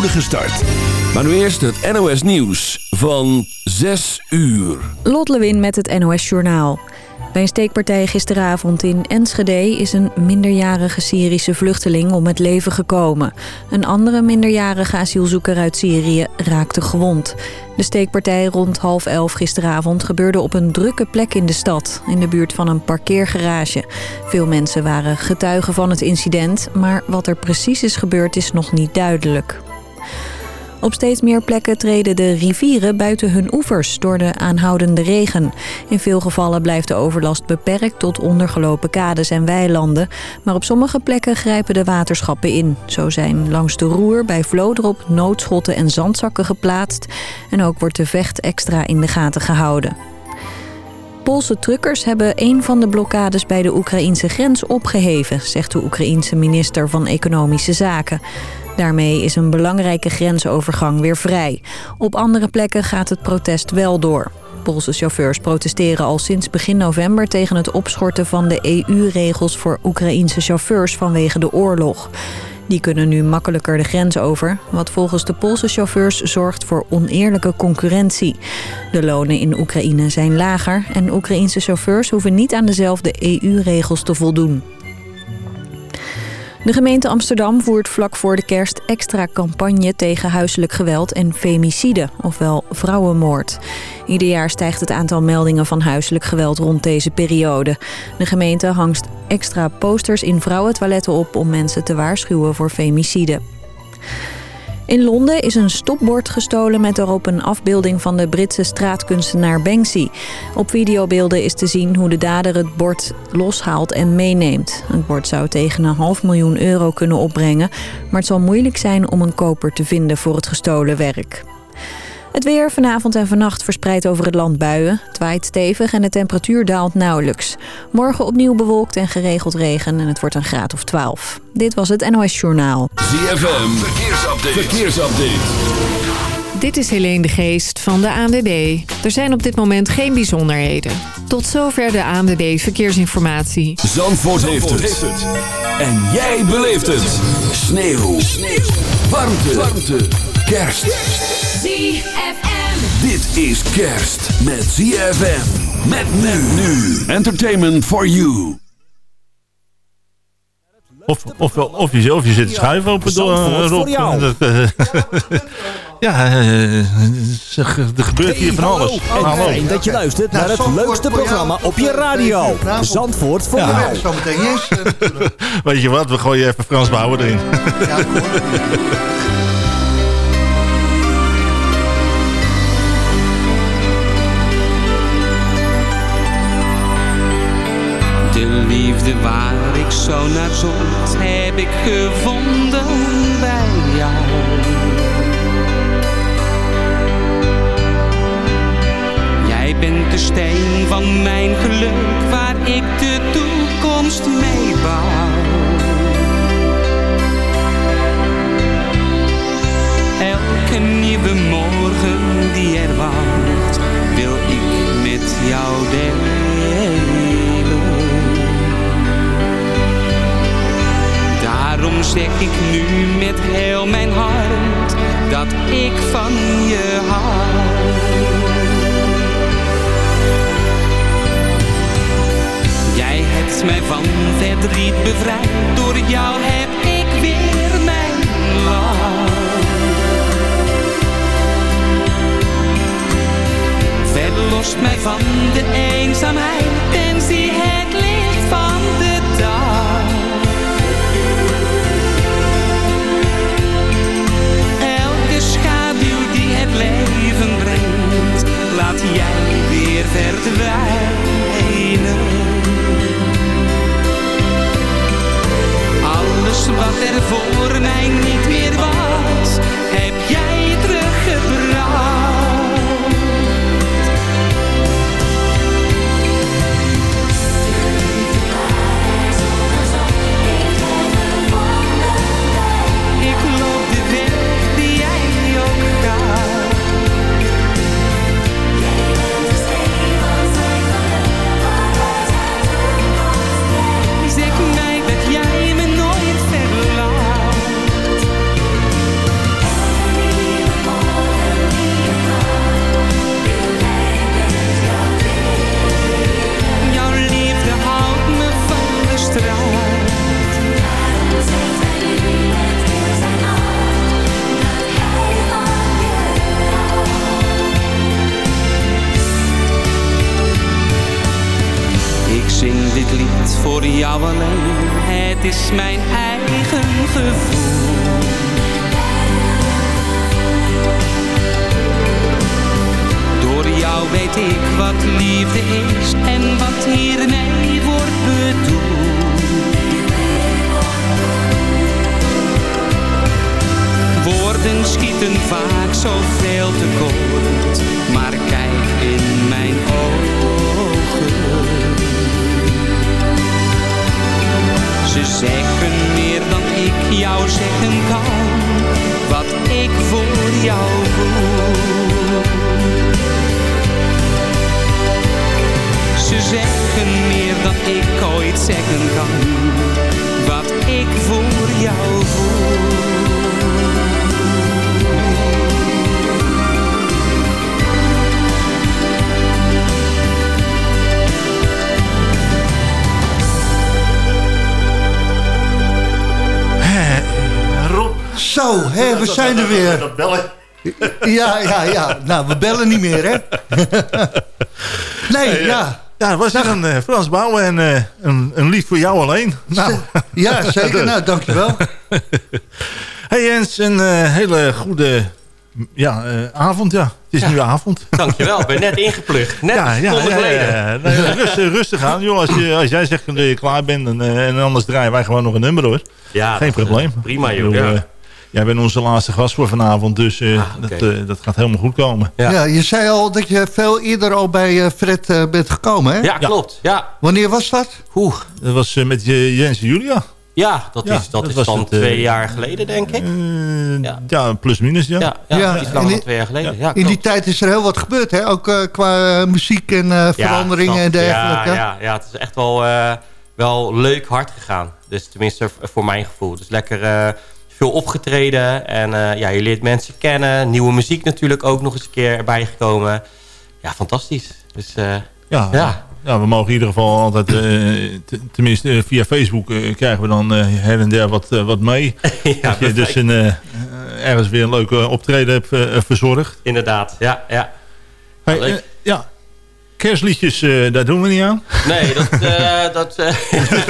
start. Maar nu eerst het NOS Nieuws van 6 uur. Lot Lewin met het NOS Journaal. Bij een steekpartij gisteravond in Enschede is een minderjarige Syrische vluchteling om het leven gekomen. Een andere minderjarige asielzoeker uit Syrië raakte gewond. De steekpartij rond half elf gisteravond gebeurde op een drukke plek in de stad, in de buurt van een parkeergarage. Veel mensen waren getuigen van het incident, maar wat er precies is gebeurd is nog niet duidelijk. Op steeds meer plekken treden de rivieren buiten hun oevers door de aanhoudende regen. In veel gevallen blijft de overlast beperkt tot ondergelopen kades en weilanden. Maar op sommige plekken grijpen de waterschappen in. Zo zijn langs de roer bij Vlodrop noodschotten en zandzakken geplaatst. En ook wordt de vecht extra in de gaten gehouden. Poolse truckers hebben een van de blokkades bij de Oekraïnse grens opgeheven, zegt de Oekraïense minister van Economische Zaken. Daarmee is een belangrijke grensovergang weer vrij. Op andere plekken gaat het protest wel door. Poolse chauffeurs protesteren al sinds begin november tegen het opschorten van de EU-regels voor Oekraïense chauffeurs vanwege de oorlog. Die kunnen nu makkelijker de grens over, wat volgens de Poolse chauffeurs zorgt voor oneerlijke concurrentie. De lonen in Oekraïne zijn lager en Oekraïense chauffeurs hoeven niet aan dezelfde EU-regels te voldoen. De gemeente Amsterdam voert vlak voor de kerst extra campagne tegen huiselijk geweld en femicide, ofwel vrouwenmoord. Ieder jaar stijgt het aantal meldingen van huiselijk geweld rond deze periode. De gemeente hangt extra posters in vrouwentoiletten op om mensen te waarschuwen voor femicide. In Londen is een stopbord gestolen met erop een afbeelding van de Britse straatkunstenaar Banksy. Op videobeelden is te zien hoe de dader het bord loshaalt en meeneemt. Het bord zou tegen een half miljoen euro kunnen opbrengen, maar het zal moeilijk zijn om een koper te vinden voor het gestolen werk. Het weer vanavond en vannacht verspreidt over het land buien. Het waait stevig en de temperatuur daalt nauwelijks. Morgen opnieuw bewolkt en geregeld regen en het wordt een graad of 12. Dit was het NOS Journaal. ZFM, verkeersupdate. verkeersupdate. Dit is Helene de Geest van de ANWB. Er zijn op dit moment geen bijzonderheden. Tot zover de ANWB Verkeersinformatie. Zandvoort, heeft, het. En jij beleeft het. Sneeuw. Sneeuw. Warmte. Warmte. Kerst. ZFM. Dit is kerst met ZFM. Met men nu. Entertainment for you. Of, of, of, je, of je zit te schuiven op het door voor jou. Dat, eh, ja, eh, er gebeurt hier van alles. En Hallo. fijn dat je luistert naar het leukste programma op je radio. Zandvoort voor jou. Yes. eh, natuurlijk. Weet je wat, we gooien even Frans Bauer erin. Liefde waar ik zo naar zocht, heb ik gevonden bij jou. Jij bent de steen van mijn geluk, waar ik de toekomst mee bouw. Elke nieuwe morgen die er wacht, Daarom zeg ik nu met heel mijn hart dat ik van je hou. Jij hebt mij van verdriet bevrijd, door jou heb ik weer mijn lach. Verlost mij van de eenzaamheid en zie jij weer verdwijnen. Alles wat er voor mij niet meer was, heb jij terug. straat. Ik zing dit lied voor jou alleen, het is mijn eigen gevoel. Door jou weet ik wat liefde is en wat hier weer. Dat bellen. Ja, ja, ja. Nou, we bellen niet meer, hè? Nee, ja. Ja, het was een eh, Frans Bouwen en eh, een, een lied voor jou alleen. Nou, Ja, zeker. Nou, dankjewel. hey Jens, een eh, hele goede ja, avond. Ja. Het is nu avond. Dankjewel, ik ben net ingeplucht. Net ja, ja, ja. Nee, rustig, rustig aan. Joh, als, je, als jij zegt dat je klaar bent en, en anders draaien wij gewoon nog een nummer hoor. Ja, Geen probleem. prima joh. bedoel, jij bent onze laatste gast voor vanavond, dus eh, Ah, dat, eh, dat gaat helemaal goed komen. Ja. Ja. je zei al dat je veel eerder al bij eh, Fred bent gekomen, hè? ja, klopt. Ja, Wanneer was dat? Oeh. Dat was eh, met je, Jens en Julia. ja dat Ja, is, dat dat is dan het, twee jaar geleden, denk ik. Ja. ja. plus minus, ja. Ja, ja, Ja, iets langer die- dan twee jaar geleden. Ja, In die tijd is er heel wat gebeurd, hè? Ook qua muziek en eh, veranderingen en dergelijke. Ja, ja, ja, het is echt wel, eh, wel leuk hard gegaan. Dus tenminste voor mijn gevoel. Dus lekker eh, veel opgetreden. En eh, ja, je leert mensen kennen. Nieuwe muziek natuurlijk ook nog eens een keer erbij gekomen. Ja, fantastisch. Dus eh, Ja, Ja. ja, we mogen in ieder geval altijd, eh, tenminste via Facebook krijgen we dan her en der wat, wat mee. ja, dat je dus een, ergens weer een leuke optreden hebt verzorgd. inderdaad. Ja, ja. Hey, eh, ja, kerstliedjes, eh, daar doen we niet aan. Nee, dat... eh, dat eh,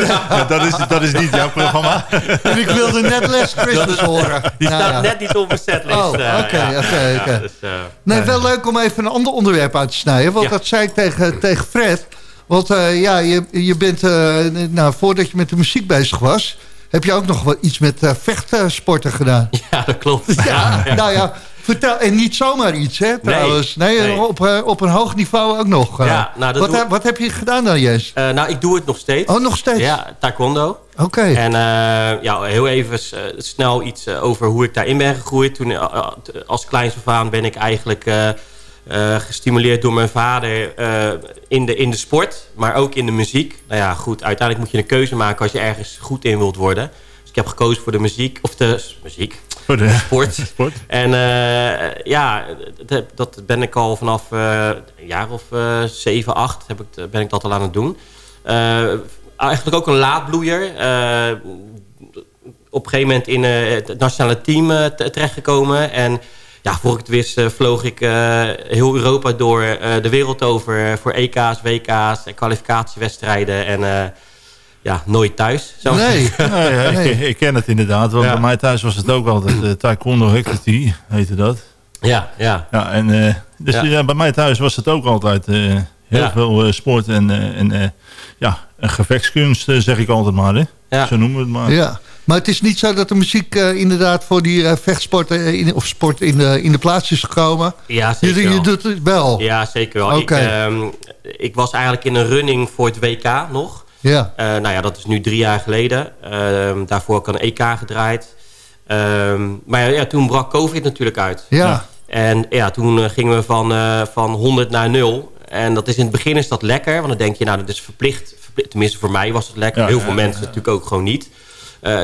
Ja, dat, is, dat is niet jouw programma. En ik wilde net Les Christmas horen. die Nou, staat ja. net niet op mijn setlist. Oh, oké, ja. oké, dus, Nee, wel leuk om even een ander onderwerp uit te snijden. Want Ja. dat zei ik tegen, tegen Fred. Want eh, ja, je, je bent, eh, nou, voordat je met de muziek bezig was... heb je ook nog wel iets met eh, vechtsporten gedaan. ja, dat klopt. Ja, nou ja, vertel. En niet zomaar iets, hè, trouwens. Nee, nee. Op, eh, op een hoog niveau ook nog. eh. Ja, nou, dat wat, doe- wat heb je gedaan dan, Jens? Eh, nou, ik doe het nog steeds. Oh, nog steeds? Ja, taekwondo. Oké. En ja, heel even snel iets over hoe ik daarin ben gegroeid. Toen, als kleins af aan ben ik eigenlijk gestimuleerd door mijn vader in, de, in de sport. Maar ook in de muziek. Nou ja, goed, uiteindelijk moet je een keuze maken als je ergens goed in wilt worden. Dus ik heb gekozen voor de muziek, of de muziek, Voor de sport. sport. En eh, ja, dat, ben ik al vanaf eh, een jaar of eh 7, 8 heb ik, ben ik dat al aan het doen. Eigenlijk ook een laadbloeier. Op een gegeven moment in het nationale team te- terechtgekomen. En ja, voor ik het wist vloog ik heel Europa door de wereld over... voor EK's, WK's en kwalificatiewedstrijden. En ja, nooit thuis. Nee. Nee. ik ken het inderdaad. Want Ja. bij mij thuis was het ook altijd eh, Taekwondo Hectity, heette dat. Ja, ja. Ja, en, eh, dus Ja. ja. bij mij thuis was het ook altijd eh, heel Ja. veel eh, sport en, eh, en eh, ja, een gevechtskunst, zeg ik altijd maar. Hè? Ja. Zo noemen we het maar. Ja. Maar het is niet zo dat de muziek inderdaad voor die eh, vechtsporten eh, in, of sport in de, in de plaats is gekomen. Ja, Je, zeker je wel. doet het wel. Ja, zeker wel. Oké. Ik, ehm, ik was eigenlijk in een running voor het WK nog. Ja. Eh, nou ja, dat is nu drie jaar geleden. Ehm, daarvoor heb ik een EK gedraaid. Ehm, maar ja, toen brak COVID natuurlijk uit. Ja. En ja, toen eh, gingen we van, eh, van 100 naar 0. En dat is in het begin is dat lekker. Want dan denk je, nou, dat is verplicht. verplicht tenminste, voor mij was het lekker. Ja, Heel veel mensen natuurlijk ook gewoon niet.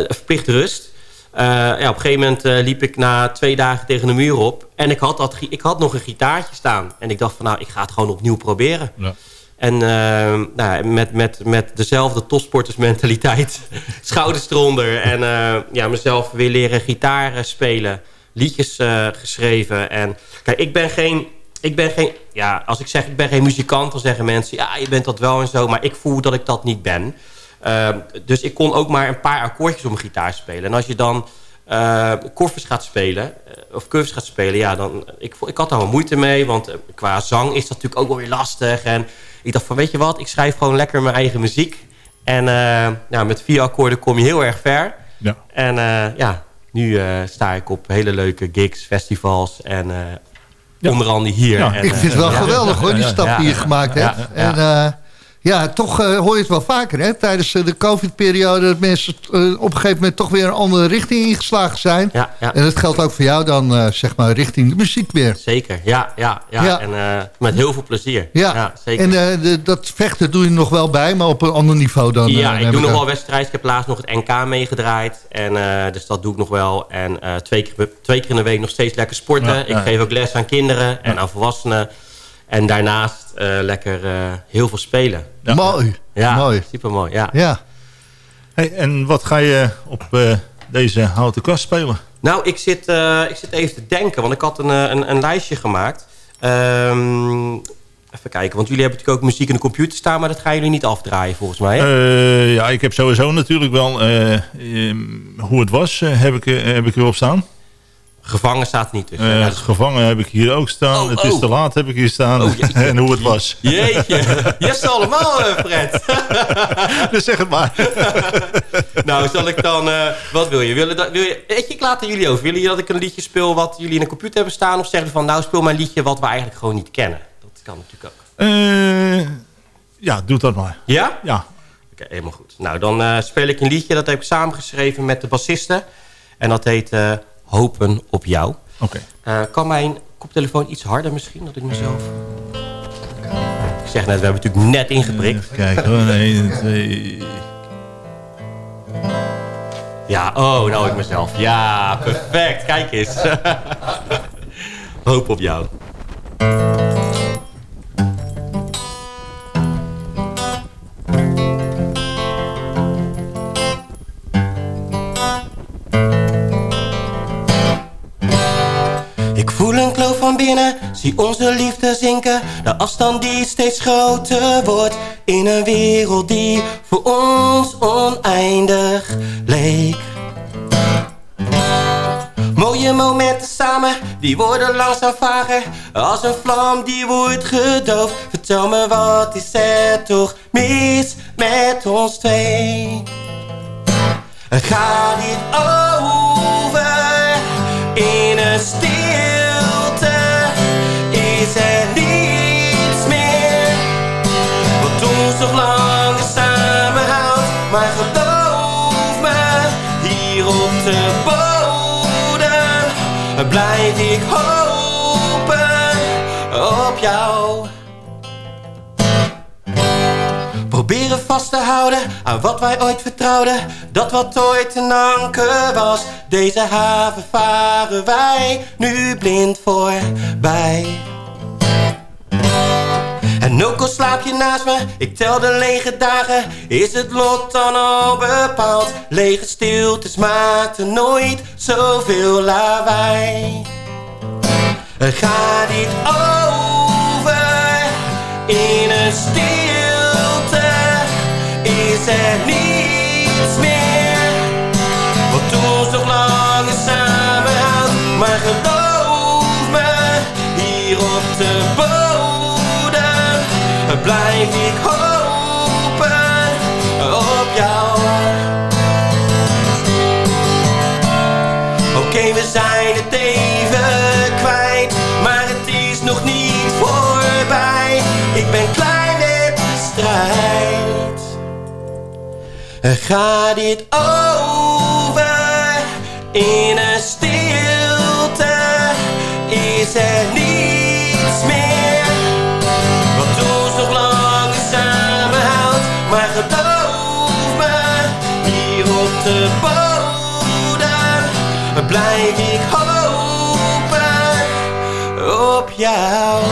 Verplicht rust. Ja, op een gegeven moment liep ik na twee dagen tegen de muur op. En ik had, dat, ik had nog een gitaartje staan. En ik dacht van, nou, ik ga het gewoon opnieuw proberen. Ja. En eh, nou, met, met, met dezelfde topsportersmentaliteit. Schouders eronder. En eh, ja, mezelf weer leren gitaar spelen. Liedjes eh, geschreven. En kijk, ik ben geen... Ik ben geen... Ja, als ik zeg ik ben geen muzikant, dan zeggen mensen... Ja, je bent dat wel en zo. Maar ik voel dat ik dat niet ben. Dus ik kon ook maar een paar akkoordjes op mijn gitaar spelen. En als je dan uh, koffers gaat spelen, uh, of curves gaat spelen, ja, dan, ik, ik had daar wel moeite mee, want uh, qua zang is dat natuurlijk ook wel weer lastig. En ik dacht van, weet je wat, ik schrijf gewoon lekker mijn eigen muziek. En ja, met vier akkoorden kom je heel erg ver. Ja. En ja, nu sta ik op hele leuke gigs, festivals en ja. onder andere hier. Ja. En, ik vind het wel geweldig hoor, die stap die je gemaakt hebt. En, ja, toch uh, hoor je het wel vaker hè? tijdens uh, de covid-periode... dat mensen uh, op een gegeven moment toch weer een andere richting ingeslagen zijn. Ja, ja. En dat geldt ook voor jou dan, zeg maar, richting de muziek weer. Zeker, ja. ja, ja. Ja. En met heel veel plezier. Ja, zeker. en de, dat vechten doe je nog wel bij, maar op een ander niveau dan... Ja, eh, ik doe nog wel wedstrijden. Ik heb laatst nog het NK meegedraaid. En, eh, dus dat doe ik nog wel. En eh, twee, keer, twee keer in de week nog steeds lekker sporten. Ik geef ook les aan kinderen en aan volwassenen. En daarnaast eh, lekker eh, heel veel spelen. Ja. Mooi, Ja, mooi. super mooi. Ja. Ja. Hey, en wat ga je op eh, deze houten kast spelen? Nou, ik zit, eh, ik zit even te denken, want ik had een, een, een lijstje gemaakt. Ehm, even kijken, want jullie hebben natuurlijk ook muziek in de computer staan, maar dat gaan jullie niet afdraaien volgens mij. hè? Eh, ja, ik heb sowieso natuurlijk wel eh, ehm, hoe het was, heb, ik, heb ik erop staan. Gevangen staat er niet tussen. Eh, gevangen heb ik hier ook staan. Oh, het is oh. te laat heb ik hier staan. Oh, en hoe het was. Jeetje, ze allemaal, eh, Fred. dus zeg het maar. nou, zal ik dan... eh, wat wil je? Wil dat, wil je weet je, ik laat jullie over. Willen jullie dat ik een liedje speel wat jullie in de computer hebben staan? Of zeggen van, nou, speel maar een liedje wat we eigenlijk gewoon niet kennen? Dat kan natuurlijk ook. Ja, doe dat maar. Ja? Ja. Oké, helemaal goed. Nou, dan speel ik een liedje. Dat heb ik samengeschreven met de bassisten. En dat heet Hopen op jou. Oké. Eh, kan mijn koptelefoon iets harder misschien? Dat ik mezelf... Ik zeg net, we hebben natuurlijk net ingeprikt. Kijken hoor. 1, 2... Ja, oh, nou ik mezelf. Ja, perfect. Kijk eens. Hoop op jou. Zie onze liefde zinken. De afstand die steeds groter wordt. In een wereld die voor ons oneindig leek. Mooie momenten samen, die worden langzaam vager. Als een vlam die wordt gedoofd. Vertel me wat is er toch mis met ons twee? Gaat dit over in een stilte? Blijf ik hopen op jou. Proberen vast te houden aan wat wij ooit vertrouwden. Dat wat ooit een anker was. Deze haven varen wij nu blind voorbij. En ook al slaap je naast me, ik tel de lege dagen. Is het lot dan al bepaald? Lege stiltes maakten nooit zoveel lawaai. Ga niet over in een stilte. Is er niets meer wat ons nog langer samenhoudt? Maar geloof me, hier op de bodem blijf ik hopen op jou. Oké, we zijn het even kwijt, maar het is nog niet voorbij. Ik ben klaar met de strijd. Ga dit over in een stilte? Is er niets geloof me, hier op de bodem blijf ik hopen op jou.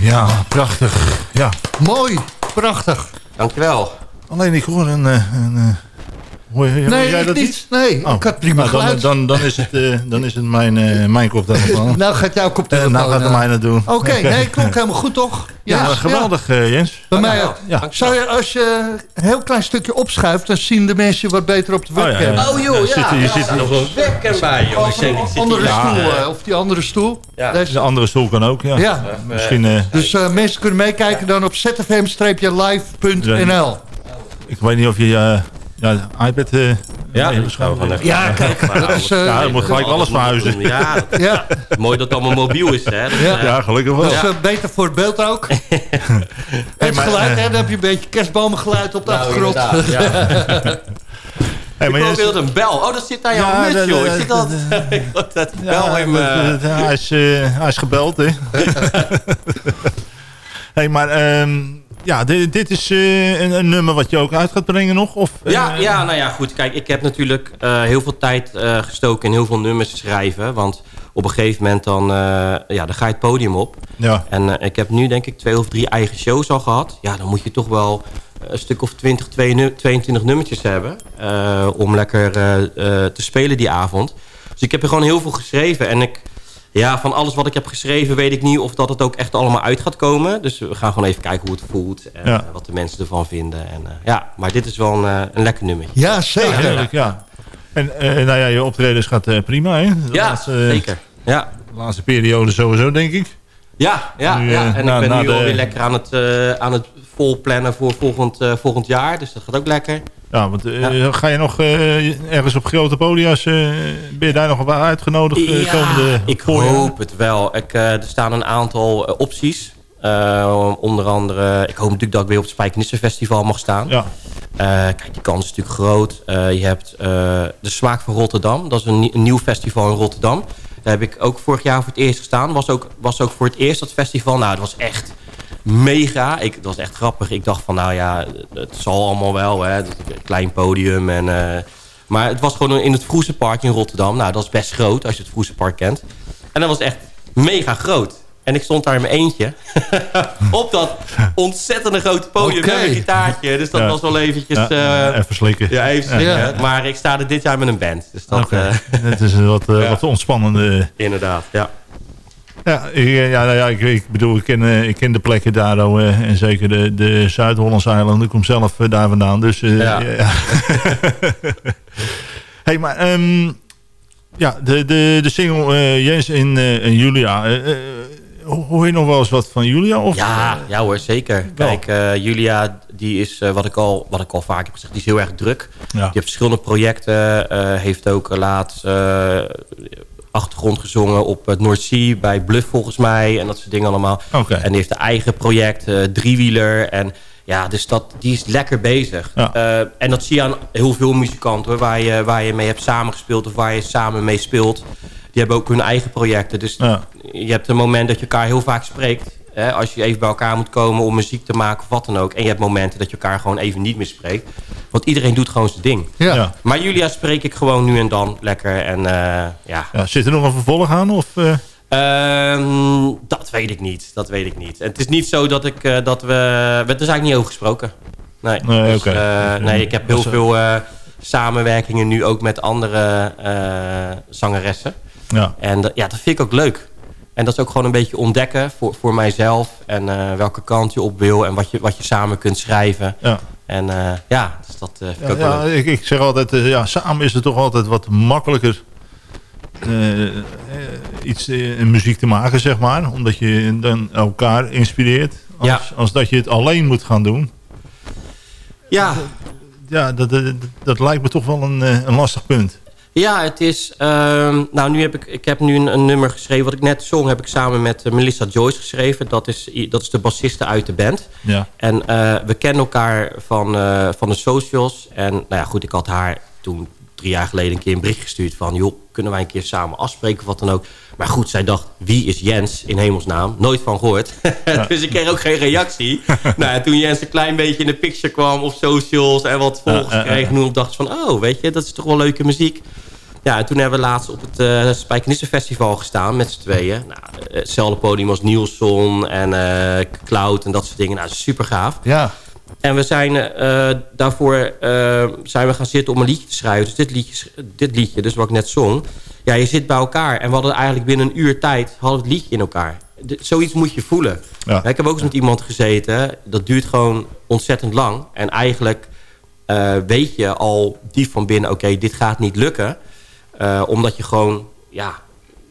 Ja, prachtig. Ja. Mooi, prachtig. Dankjewel. Alleen ik hoor een, eh, een, eh, Hoor, Nee, jij ik dat niet. Nee, Oh. ik had prima Nou, dan, geluid. dan, dan, is het, eh, dan is het mijn, eh mijn koptelefoon. nou gaat jouw Eh, koptelefoon... nou gaat het mij dat doen. Oké, nee, klonk helemaal goed toch? Ja, Jens? geweldig Jens. Bij mij ook. Ja. Zou je, als je een heel klein stukje opschuift... dan zien de mensen wat beter op de Oh, ja, webcam. ja. Oh joh, ja. Ja, zit- je ja, zit er hier nog een webcam bij, joh. Ik zit andere Ja, stoel, of die andere stoel. Ja. Deze- De andere stoel kan ook, ja. ja. Misschien, eh, Dus eh, mensen kunnen meekijken dan op zfm-live.nl. ik weet niet of je ja, de iPad... eh Ja, nee, Ja, kijk, dat is... eh, Ja, dan moet gelijk alles verhuizen. Ja, dat- ja, mooi dat het allemaal mobiel is, hè. Dat, Ja. eh, Ja, gelukkig wel. dat is beter voor het beeld ook. en het maar, geluid, hè, dan heb je een beetje kerstbomengeluid op de nou, achtergrond. Hey, maar probeerde een bel. Oh, dat zit aan jouw Ja, muts, dat- joh. Ik dat- zit dat, dat Ja, bel in hij, is, hij is gebeld, hè. hey, maar ehm, ja, dit, dit is eh, een, een nummer wat je ook uit gaat brengen nog? Of, eh, Ja, ja, nou ja, goed. Kijk, ik heb natuurlijk eh, heel veel tijd gestoken in heel veel nummers schrijven. Want op een gegeven moment dan, ja, dan ga je het podium op. Ja, En ik heb nu denk ik twee of drie eigen shows al gehad. Ja, dan moet je toch wel een stuk of 20, 22 nummertjes hebben. om lekker te spelen die avond. Dus ik heb er gewoon heel veel geschreven. En ik, ja, van alles wat ik heb geschreven weet ik niet of dat het ook echt allemaal uit gaat komen. Dus we gaan gewoon even kijken hoe het voelt. En Ja. eh, wat de mensen ervan vinden. En, eh, ja, maar dit is wel een, eh, een lekker nummertje. Ja, zeker. ja, heerlijk, ja. En nou ja, je optredens gaat prima, hè? De Ja, laatste, zeker. Ja. De laatste periode sowieso, denk ik. Ja, ja, Nu, ja. en na- ik ben nu de- alweer lekker aan het, aan het volplannen voor volgend, volgend jaar. Dus dat gaat ook lekker. Ja, want eh, ga je nog eh, ergens op grote podia's, eh, ben je daar nog op uitgenodigd Ja, ik voorjaar? hoop het wel. Ik, eh, er staan een aantal opties. Eh, onder andere, ik hoop natuurlijk dat ik weer op het Spijkenisse Festival mag staan. Ja, Eh, kijk, die kans is natuurlijk groot. Eh, je hebt eh, de Smaak van Rotterdam. Dat is een, nie- een nieuw festival in Rotterdam. Daar heb ik ook vorig jaar voor het eerst gestaan. Was ook, was ook voor het eerst dat festival. Nou, het was echt mega. Ik, het was echt grappig. Ik dacht van, nou ja, het zal allemaal wel. Hè. Het Een klein podium. En, eh, maar het was gewoon in het Vroesenpark in Rotterdam. Nou, dat is best groot als je het Vroesenpark kent. En dat was echt mega groot. En ik stond daar in mijn eentje. op dat ontzettende grote podium met mijn gitaartje. Dus dat Ja. was wel eventjes... ja, eh, even slikken. ja, even Ja. zeggen. Maar ik sta er dit jaar met een band. Dus dat, Oké. eh, Het is een wat, wat ontspannende... inderdaad, ja. Ja, ik, eh, ja, nou ja ik, ik bedoel, ik ken, eh, ik ken de plekken daar ook, eh, en zeker de, de Zuid-Hollandse eilanden. Ik kom zelf daar vandaan, dus eh, Ja. ja. hey, maar ehm, ja, de, de, de single eh, Jens en, eh, en Julia. ho- hoor je nog wel eens wat van Julia? Of, Ja, ja hoor, zeker. Wel. Kijk, eh, Julia, die is, eh, wat, ik al, wat ik al vaak heb gezegd, die is heel erg druk. Ja. Die heeft verschillende projecten. eh, heeft ook laatst eh, achtergrond gezongen op het Noordzee bij Bluff volgens mij. En dat soort dingen allemaal. En die heeft een eigen project, eh, driewieler. En ja, dus dat, die is lekker bezig. Ja. Eh, en dat zie je aan heel veel muzikanten hoor, waar, je, waar je mee hebt samengespeeld of waar je samen mee speelt. Die hebben ook hun eigen projecten. Dus Ja. je hebt een moment dat je elkaar heel vaak spreekt. Hè, als je even bij elkaar moet komen om muziek te maken of wat dan ook. En je hebt momenten dat je elkaar gewoon even niet meer spreekt. Want iedereen doet gewoon zijn ding. Ja. Ja. Maar Julia spreek ik gewoon nu en dan lekker. En eh, ja, Ja, zit er nog een vervolg aan? Of, eh? Ehm, dat weet ik niet. Dat weet ik niet. Het is niet zo dat ik eh, dat we. We hebben er eigenlijk niet over gesproken. Nee. Nee, Dus, oké. eh, nee, ik heb heel Dat is, veel eh, samenwerkingen nu ook met andere eh, zangeressen. ja. En ja, dat vind ik ook leuk. En dat is ook gewoon een beetje ontdekken voor, voor mijzelf. En eh, welke kant je op wil. En wat je, wat je samen kunt schrijven. Ja. En eh, ja, dus dat eh, ik Ja, ik, ik zeg altijd, ja, samen is het toch altijd wat makkelijker iets in muziek te maken, zeg maar. Omdat je dan elkaar inspireert. Als, Ja. als dat je het alleen moet gaan doen. Ja, Ja, dat, dat, dat lijkt me toch wel een, een lastig punt. Ja, het is... ehm, nou, nu heb ik, ik heb nu een, een nummer geschreven. Wat ik net zong, heb ik samen met eh, Melissa Joyce geschreven. Dat is, dat is de bassiste uit de band. Ja, En eh, we kennen elkaar van, eh, van de socials. En nou ja, goed, ik had haar toen drie jaar geleden een keer een bericht gestuurd van... joh, kunnen wij een keer samen afspreken of wat dan ook. Maar goed, zij dacht, wie is Jens in hemelsnaam? Nooit van gehoord. dus ik kreeg ook geen reactie. nou, en toen Jens een klein beetje in de picture kwam op socials... en wat volgers Ja, ja, ja. kreeg, toen dacht ze van... oh, weet je, dat is toch wel leuke muziek. Ja, en toen hebben we laatst op het uh, Spijkenisse Festival gestaan met z'n tweeën. Nou, eh, hetzelfde podium als Nielson en eh, Cloud en dat soort dingen. Nou, super gaaf. Ja. En we zijn uh, daarvoor uh, zijn we gaan zitten om een liedje te schrijven. Dus dit liedje, dit liedje, dus wat ik net zong. Ja, je zit bij elkaar. En we hadden eigenlijk binnen een uur tijd hadden het liedje in elkaar. De, zoiets moet je voelen. Ja. Ik heb ook eens met iemand gezeten. Dat duurt gewoon ontzettend lang. En eigenlijk uh, weet je al diep van binnen... oké, dit gaat niet lukken. Omdat je gewoon ja,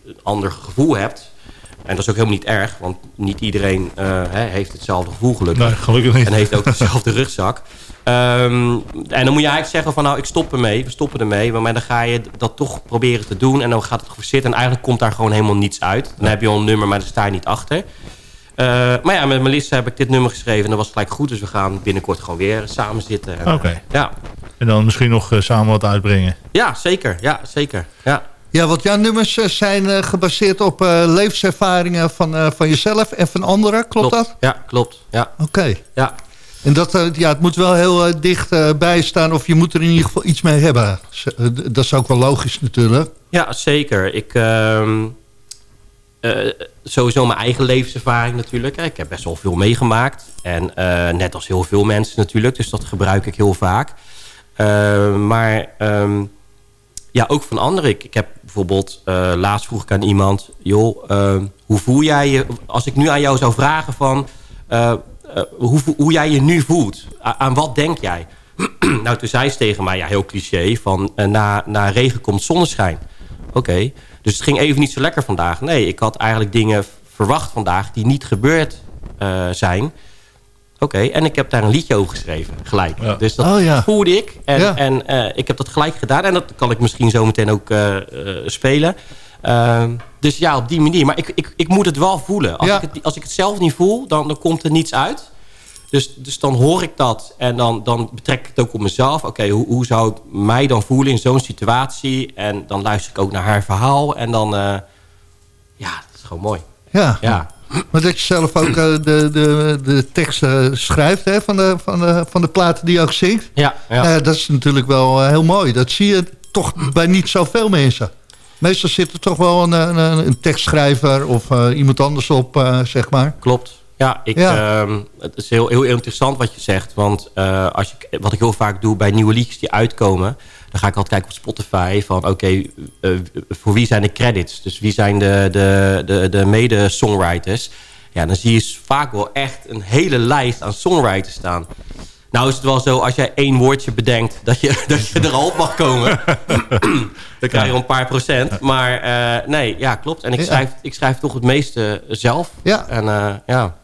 een ander gevoel hebt. En dat is ook helemaal niet erg, want niet iedereen uh, hè, heeft hetzelfde gevoel gelukkig. Nee, gelukkig niet. En heeft ook dezelfde rugzak. Um, en dan moet je eigenlijk zeggen van nou, ik stop ermee. We stoppen ermee. Maar dan ga je dat toch proberen te doen. En dan gaat het zitten. En eigenlijk komt daar gewoon helemaal niets uit. Dan heb je al een nummer, maar daar sta je niet achter. Uh, maar ja, met Melissa heb ik dit nummer geschreven. En dat was gelijk goed. Dus we gaan binnenkort gewoon weer samen zitten. Oké. Okay. ja. En dan misschien nog uh, samen wat uitbrengen. Ja, zeker. Ja, zeker. Ja. Ja, want jouw nummers eh, zijn eh, gebaseerd op uh, levenservaringen van, van jezelf en van anderen. Klopt, dat? Ja, klopt. Ja. Oké. Ja. En dat, ja, het moet wel heel dicht bij staan of je moet er in ieder geval iets mee hebben. Dat is ook wel logisch natuurlijk. Ja, zeker. Ik, ehm, sowieso mijn eigen levenservaring natuurlijk. Ik heb best wel veel meegemaakt. En net als heel veel mensen natuurlijk. Dus dat gebruik ik heel vaak. Maar... Ehm, ja, ook van anderen. Ik, heb bijvoorbeeld, uh, laatst vroeg ik aan iemand... joh, uh, hoe voel jij je... als ik nu aan jou zou vragen van... Uh, hoe, hoe jij je nu voelt. aan wat denk jij? nou, toen zei ze tegen mij, ja, heel cliché... van na, na regen komt zonneschijn. Oké, dus het ging even niet zo lekker vandaag. Nee, ik had eigenlijk dingen verwacht vandaag... die niet gebeurd zijn... Oké, en ik heb daar een liedje over geschreven, gelijk. Dus dat oh, voelde ik. En, en uh, ik heb dat gelijk gedaan. En dat kan ik misschien zo meteen ook uh, uh, spelen. Ehm, dus ja, op die manier. Maar ik, ik, ik moet het wel voelen. Als, ik, het, als ik het zelf niet voel, dan, dan komt er niets uit. Dus, dus dan hoor ik dat en dan, dan betrek ik het ook op mezelf. Oké, hoe, hoe zou het mij dan voelen in zo'n situatie? En dan luister ik ook naar haar verhaal. En dan, ja, dat is gewoon mooi. Ja, ja. Maar dat je zelf ook uh, de, de, de teksten schrijft hè, van, de, van, de, van de platen die je ook zingt. Ja, ja. Uh, dat is natuurlijk wel heel mooi. Dat zie je toch bij niet zoveel mensen. Meestal zit er toch wel een, een, een tekstschrijver of iemand anders op, zeg maar. Klopt. Ja, ik, ja. Uh, het is heel, heel interessant wat je zegt. Want als je, wat ik heel vaak doe bij nieuwe liedjes die uitkomen... dan ga ik altijd kijken op Spotify van... oké, okay, uh, voor wie zijn de credits? Dus wie zijn de, de, de, de mede-songwriters? Ja, dan zie je vaak wel echt een hele lijst aan songwriters staan. Nou is het wel zo, als jij één woordje bedenkt... dat je, dat je er al op mag komen... dan krijg je een paar procent. Maar uh, nee, ja, klopt. En ik schrijf, ik schrijf toch het meeste zelf. Ja. En uh, ja...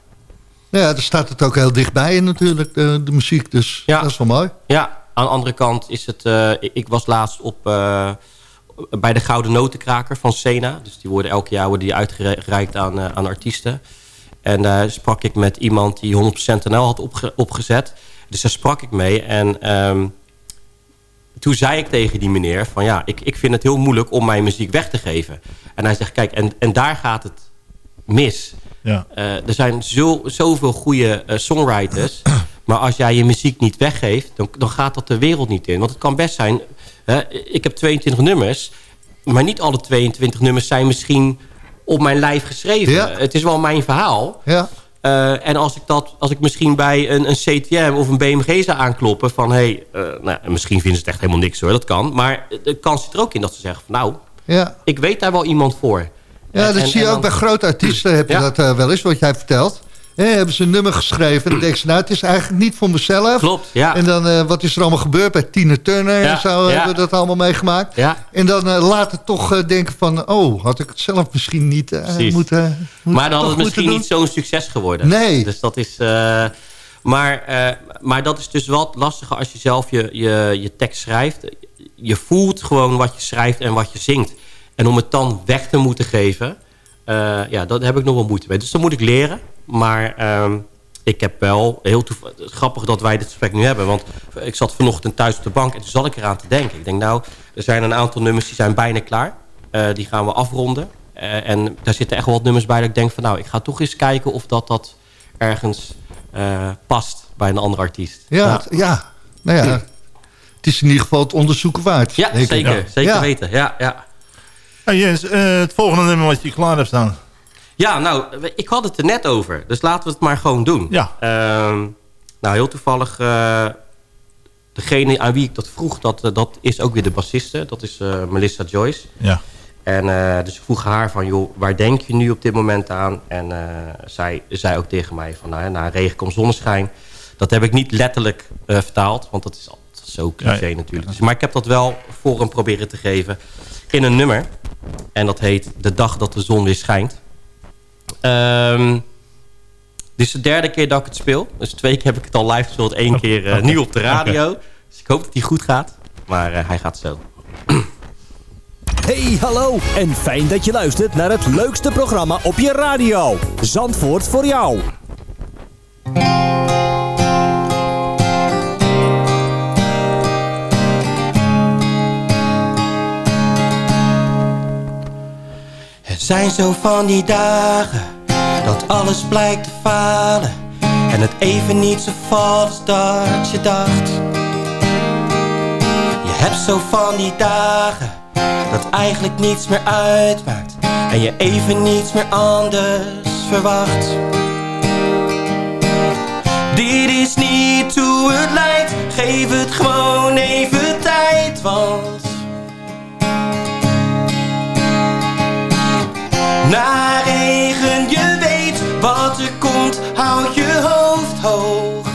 Ja, daar staat het ook heel dichtbij natuurlijk, de, de muziek. Dus ja. dat is wel mooi. Ja, aan de andere kant is het... Uh, ik was laatst op, uh, bij de Gouden Notenkraker van Sena. Dus die worden elke jaar worden die uitgereikt aan, uh, aan artiesten. En daar sprak ik met iemand die 100% NL had opge opgezet. Dus daar sprak ik mee. En um, toen zei ik tegen die meneer van... ja, ik, ik vind het heel moeilijk om mijn muziek weg te geven. En hij zegt, kijk, en, en daar gaat het mis... Ja. Uh, er zijn zo, zoveel goede uh, songwriters. Maar als jij je muziek niet weggeeft, dan, dan gaat dat de wereld niet in. Want het kan best zijn... Uh, ik heb 22 nummers. Maar niet alle 22 nummers zijn misschien op mijn lijf geschreven. Ja. Het is wel mijn verhaal. Ja. en als ik, dat, als ik misschien bij een, een CTM of een BMG zou aankloppen... van hey, nou, misschien vinden ze het echt helemaal niks hoor, dat kan. Maar de kans zit er ook in dat ze zeggen... Van, nou, ja. ik weet daar wel iemand voor. Ja, dat zie je ook bij grote artiesten. Heb je dat uh, wel eens, wat jij vertelt. Hebben ze een nummer geschreven. En dan denken ze, nou, het is eigenlijk niet voor mezelf. Klopt, ja. En dan, uh, wat is er allemaal gebeurd bij Tina Turner ja, en zo, ja. hebben we dat allemaal meegemaakt. Ja. En dan uh, later toch denken van, oh, had ik het zelf misschien niet moeten, moeten... Maar dan had het misschien niet zo'n succes geworden. Nee. Dus dat is... maar, maar dat is dus wel lastiger als je zelf je, je, je tekst schrijft. Je voelt gewoon wat je schrijft en wat je zingt. En om het dan weg te moeten geven... Uh, ja, daar heb ik nog wel moeite mee. Dus dat moet ik leren. Maar uh, ik heb wel heel grappig dat wij dit gesprek nu hebben. Want ik zat vanochtend thuis op de bank en toen zat ik eraan te denken. Ik denk nou, er zijn een aantal nummers die zijn bijna klaar. Uh, die gaan we afronden. Uh, en daar zitten echt wel wat nummers bij dat ik denk van nou, ik ga toch eens kijken of dat, dat ergens past bij een andere artiest. Ja, ja. ja. nou ja, het is in ieder geval het onderzoeken waard. Ja, zeker. Ja. Zeker weten. Ja, ja. Hey Jens, uh, het volgende nummer wat je klaar hebt staan. Ja, nou, ik had het er net over. Dus laten we het maar gewoon doen. Ja. Uh, Nou, heel toevallig... degene aan wie ik dat vroeg, dat, dat is ook weer de bassiste. Dat is Melissa Joyce. Ja. En dus ik vroeg haar van, joh, waar denk je nu op dit moment aan? En zij zei ook tegen mij van, nou, na regen komt zonneschijn. Dat heb ik niet letterlijk vertaald, want dat is zo cliché natuurlijk. Dus, maar ik heb dat wel voor hem proberen te geven in een nummer. En dat heet De Dag Dat de Zon Weer Schijnt. Um, dit is de derde keer dat ik het speel. Dus twee keer heb ik het al live gespeeld. één keer uh, nu op de radio. Dus ik hoop dat hij goed gaat. Maar uh, hij gaat zo. Hey, hallo. En fijn dat je luistert naar het leukste programma op je radio. Zandvoort voor jou. Zijn zo van die dagen dat alles blijkt te falen en het even niet zo valt als dat je dacht. Je hebt zo van die dagen dat eigenlijk niets meer uitmaakt en je even niets meer anders verwacht. Dit is niet hoe het lijkt, geef het gewoon even tijd, want Na regen, je weet wat er komt, houd je hoofd hoog.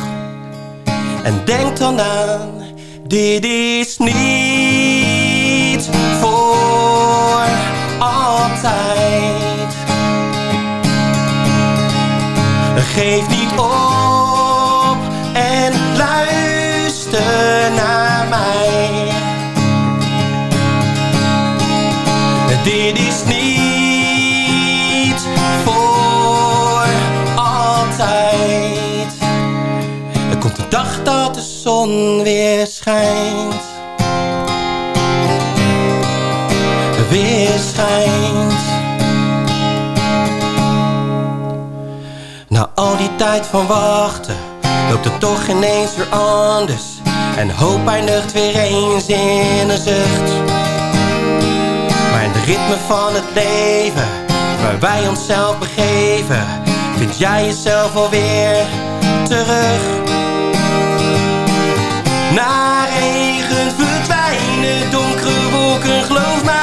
En denk dan aan, dit is niet voor altijd. Geef niet op en luister naar mij. Dit is niet zon weer schijnt. Weer schijnt. Na al die tijd van wachten, loopt het toch ineens weer anders. En hoop eindigt weer eens in een zucht. Maar in de ritme van het leven, waar wij onszelf begeven, vind jij jezelf alweer terug.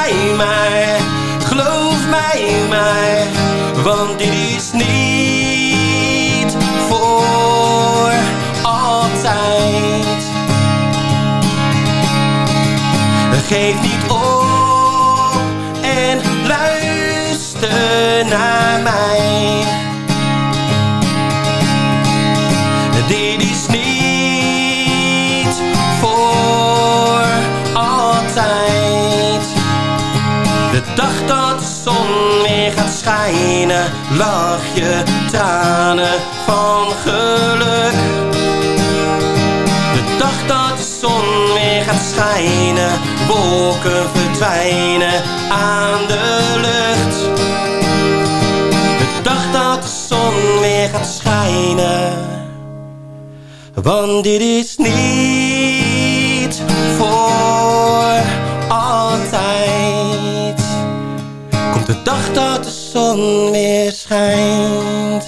Mij maar, geloof mij maar, want dit is niet voor altijd. Geef niet op en luister naar mij. Dit is niet schijnen, lach je tranen van geluk. De dag dat de zon weer gaat schijnen, wolken verdwijnen aan de lucht. De dag dat de zon weer gaat schijnen, want dit is niet schijnt.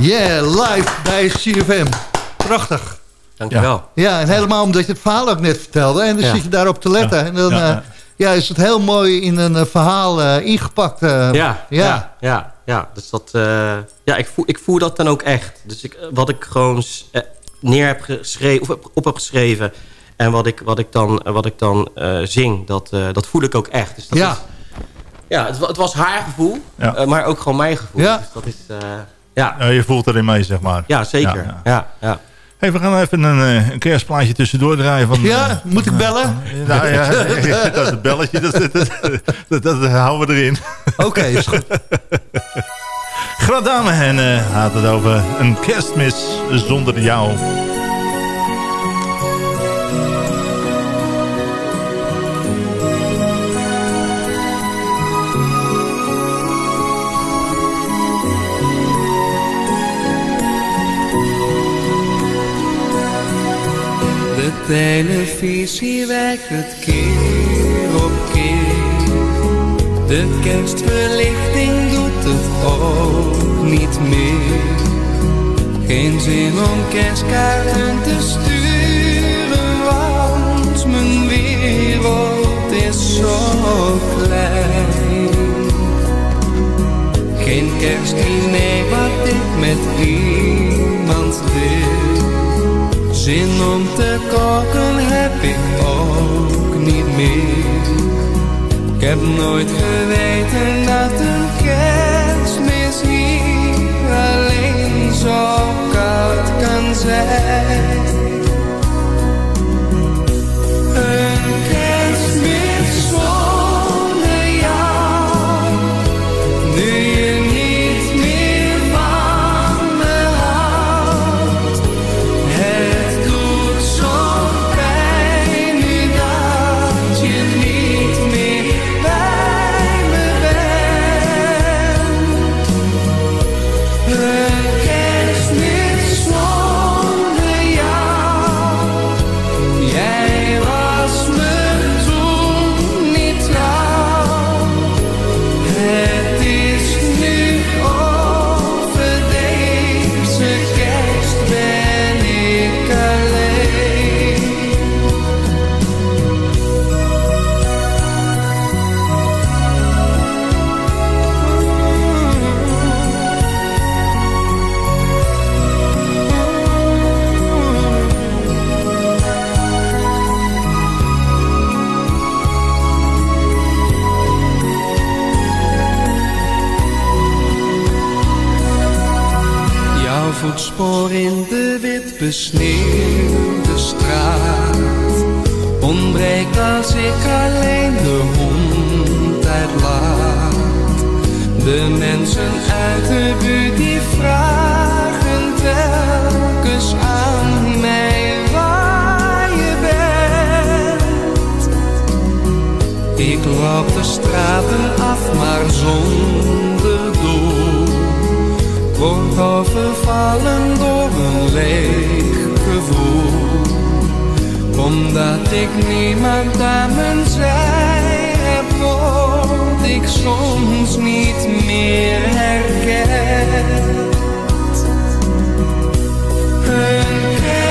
Yeah, live bij CFM. Prachtig. Dankjewel. Ja. ja, en helemaal omdat je het verhaal ook net vertelde. En dan zit je daarop te letten. En dan ja. Uh, ja, is het heel mooi in een uh, verhaal uh, ingepakt. ja, ja, ja, ja, ja. Dus dat, ja ik, voel, ik voel dat dan ook echt. Dus ik, wat ik gewoon neer heb geschreven, of op heb geschreven... en wat ik, wat ik dan, wat ik dan uh, zing, dat, uh, dat voel ik ook echt. Dus dat ja. Is, ja, het, het, was haar gevoel, ja. uh, maar ook gewoon mijn gevoel. Ja. Dus dat is, ja. ja. Je voelt erin mee, zeg maar. Ja, zeker. Ja, ja. ja, Hey, we gaan even een, een kerstplaatje tussendoor draaien. Van, ja, moet ik bellen? nou ja, dat is het belletje, dat, dat, dat, dat houden we erin. Oké, okay, is goed. Gradame en uh, had het over een kerstmis zonder jou. De televisie werkt het keer op keer De kerstverlichting doet het ook niet meer. Geen zin om kerstkaarten te sturen, want mijn wereld is zo klein. Geen kerstdiner wat ik met iemand wil. Zin om te koken heb ik ook niet meer. Ik heb nooit geweten dat een kerstmis hier alleen zo koud kan zijn. Voetspoor in de wit besneeuwde straat. Ontbreekt als ik alleen de hond uitlaat De mensen uit de buurt die vragen telkens aan mij waar je bent. Ik loop de straten af maar zonder Word overvallen door een leeg gevoel. Omdat ik niemand aan mijn zij heb Word ik soms niet meer herkend Een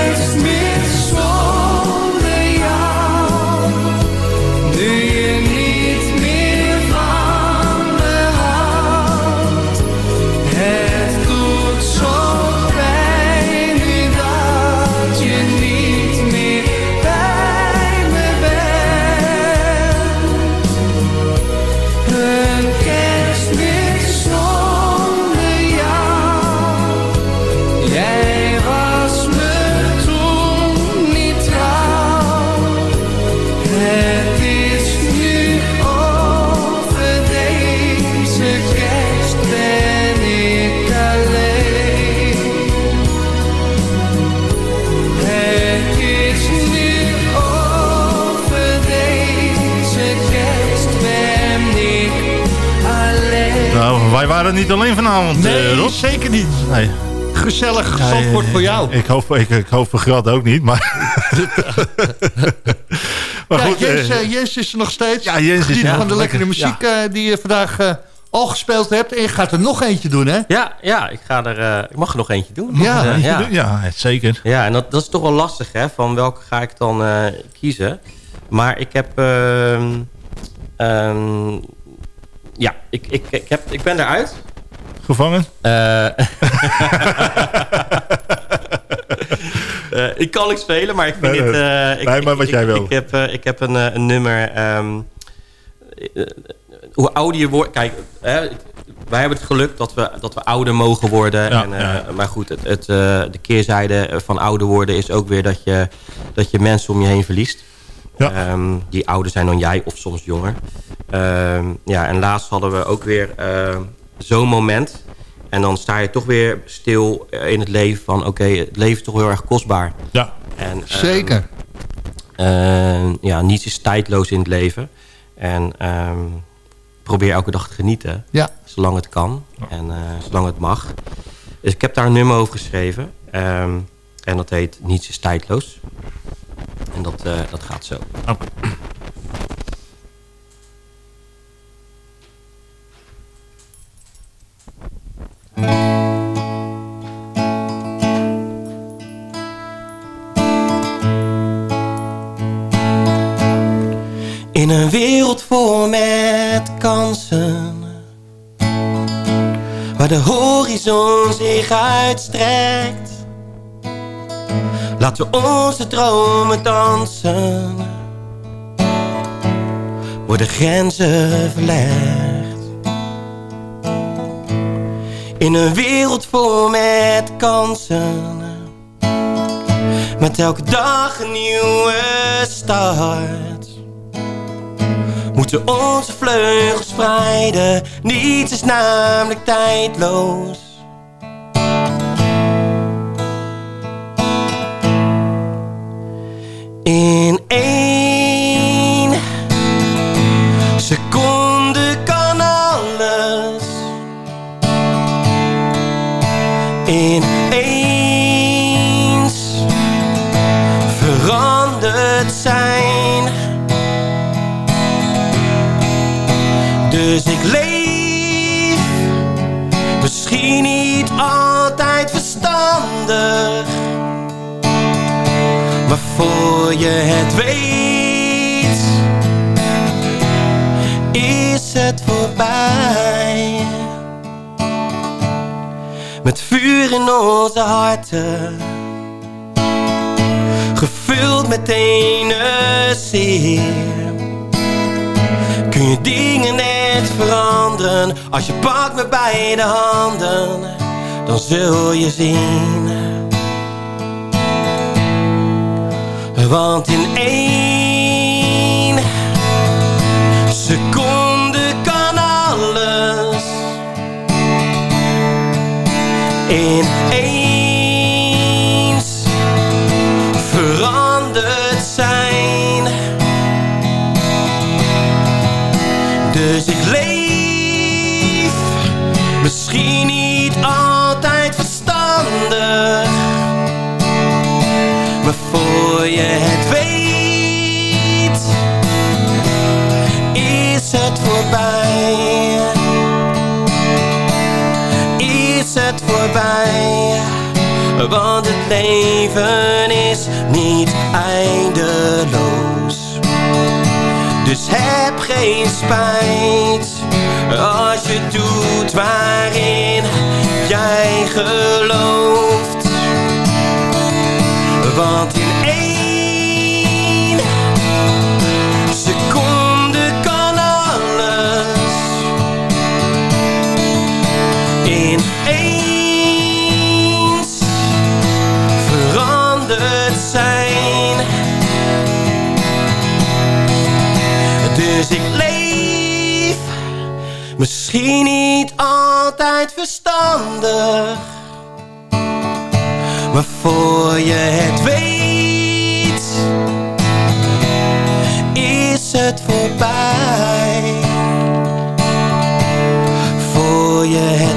waren niet alleen vanavond, Nee, eh, Rob. zeker niet. Nee. Gezellig Ja, Zandvoort voor jou. Ik hoop, ik, ik hoop voor Grad ook niet, maar... maar ja, goed, Jens, eh, eh, Jens is er nog steeds. Ja, Jens is Geniet er. van de Ja, lekkere lekker. muziek eh, die je vandaag eh, al gespeeld hebt. En je gaat er nog eentje doen, hè? Ja, ja ik, ga er, eh, ik mag er nog eentje doen. Ja. Eh, ja. ja, zeker. Ja, en dat, dat is toch wel lastig, hè? Van welke ga ik dan eh, kiezen? Maar ik heb... ehm, ehm, ja, ik, ik, ik, heb, ik ben eruit. Gevangen? Eh, eh, ik kan niks spelen, maar ik vind Nee, dit... nee. eh, ik, Nee, maar wat ik- jij wil. Ik heb, ik heb een, een nummer... ehm, eh, hoe ouder je wordt... Kijk, hè, wij hebben het geluk dat we, dat we ouder mogen worden. Ja, en, ja. Maar goed, het, het, de keerzijde van ouder worden is ook weer dat je, dat je mensen om je heen verliest. Ja. Ehm, die ouder zijn dan jij of soms jonger. Ehm, ja, en laatst hadden we ook weer ehm, zo'n moment. En dan sta je toch weer stil eh, in het leven van... oké, het leven is toch heel erg kostbaar. Ja. En, Zeker. eh, ja, niets is tijdloos in het leven. En ehm, probeer elke dag te genieten. Ja. Zolang het kan. En eh, zolang het mag. Dus ik heb daar een nummer over geschreven. Ehm, en dat heet Niets is tijdloos. En dat, eh, dat gaat zo. In een wereld vol met kansen Waar de horizon zich uitstrekt Laten we onze dromen dansen. Worden grenzen verlegd. In een wereld vol met kansen. Met elke dag een nieuwe start. Moeten onze vleugels spreiden, niets is namelijk tijdloos. In het weet, is het voorbij. Met vuur in onze harten, gevuld met zeer. Kun je dingen net veranderen Als je pakt me bij de handen Dan zul je zien Want in één seconde kan alles. In je het weet Is het voorbij Is het voorbij Want het leven is niet eindeloos dus heb geen spijt als je doet waarin jij gelooft. Want in één misschien niet altijd verstandig. Maar voor je het weet, is het voorbij. Voor je het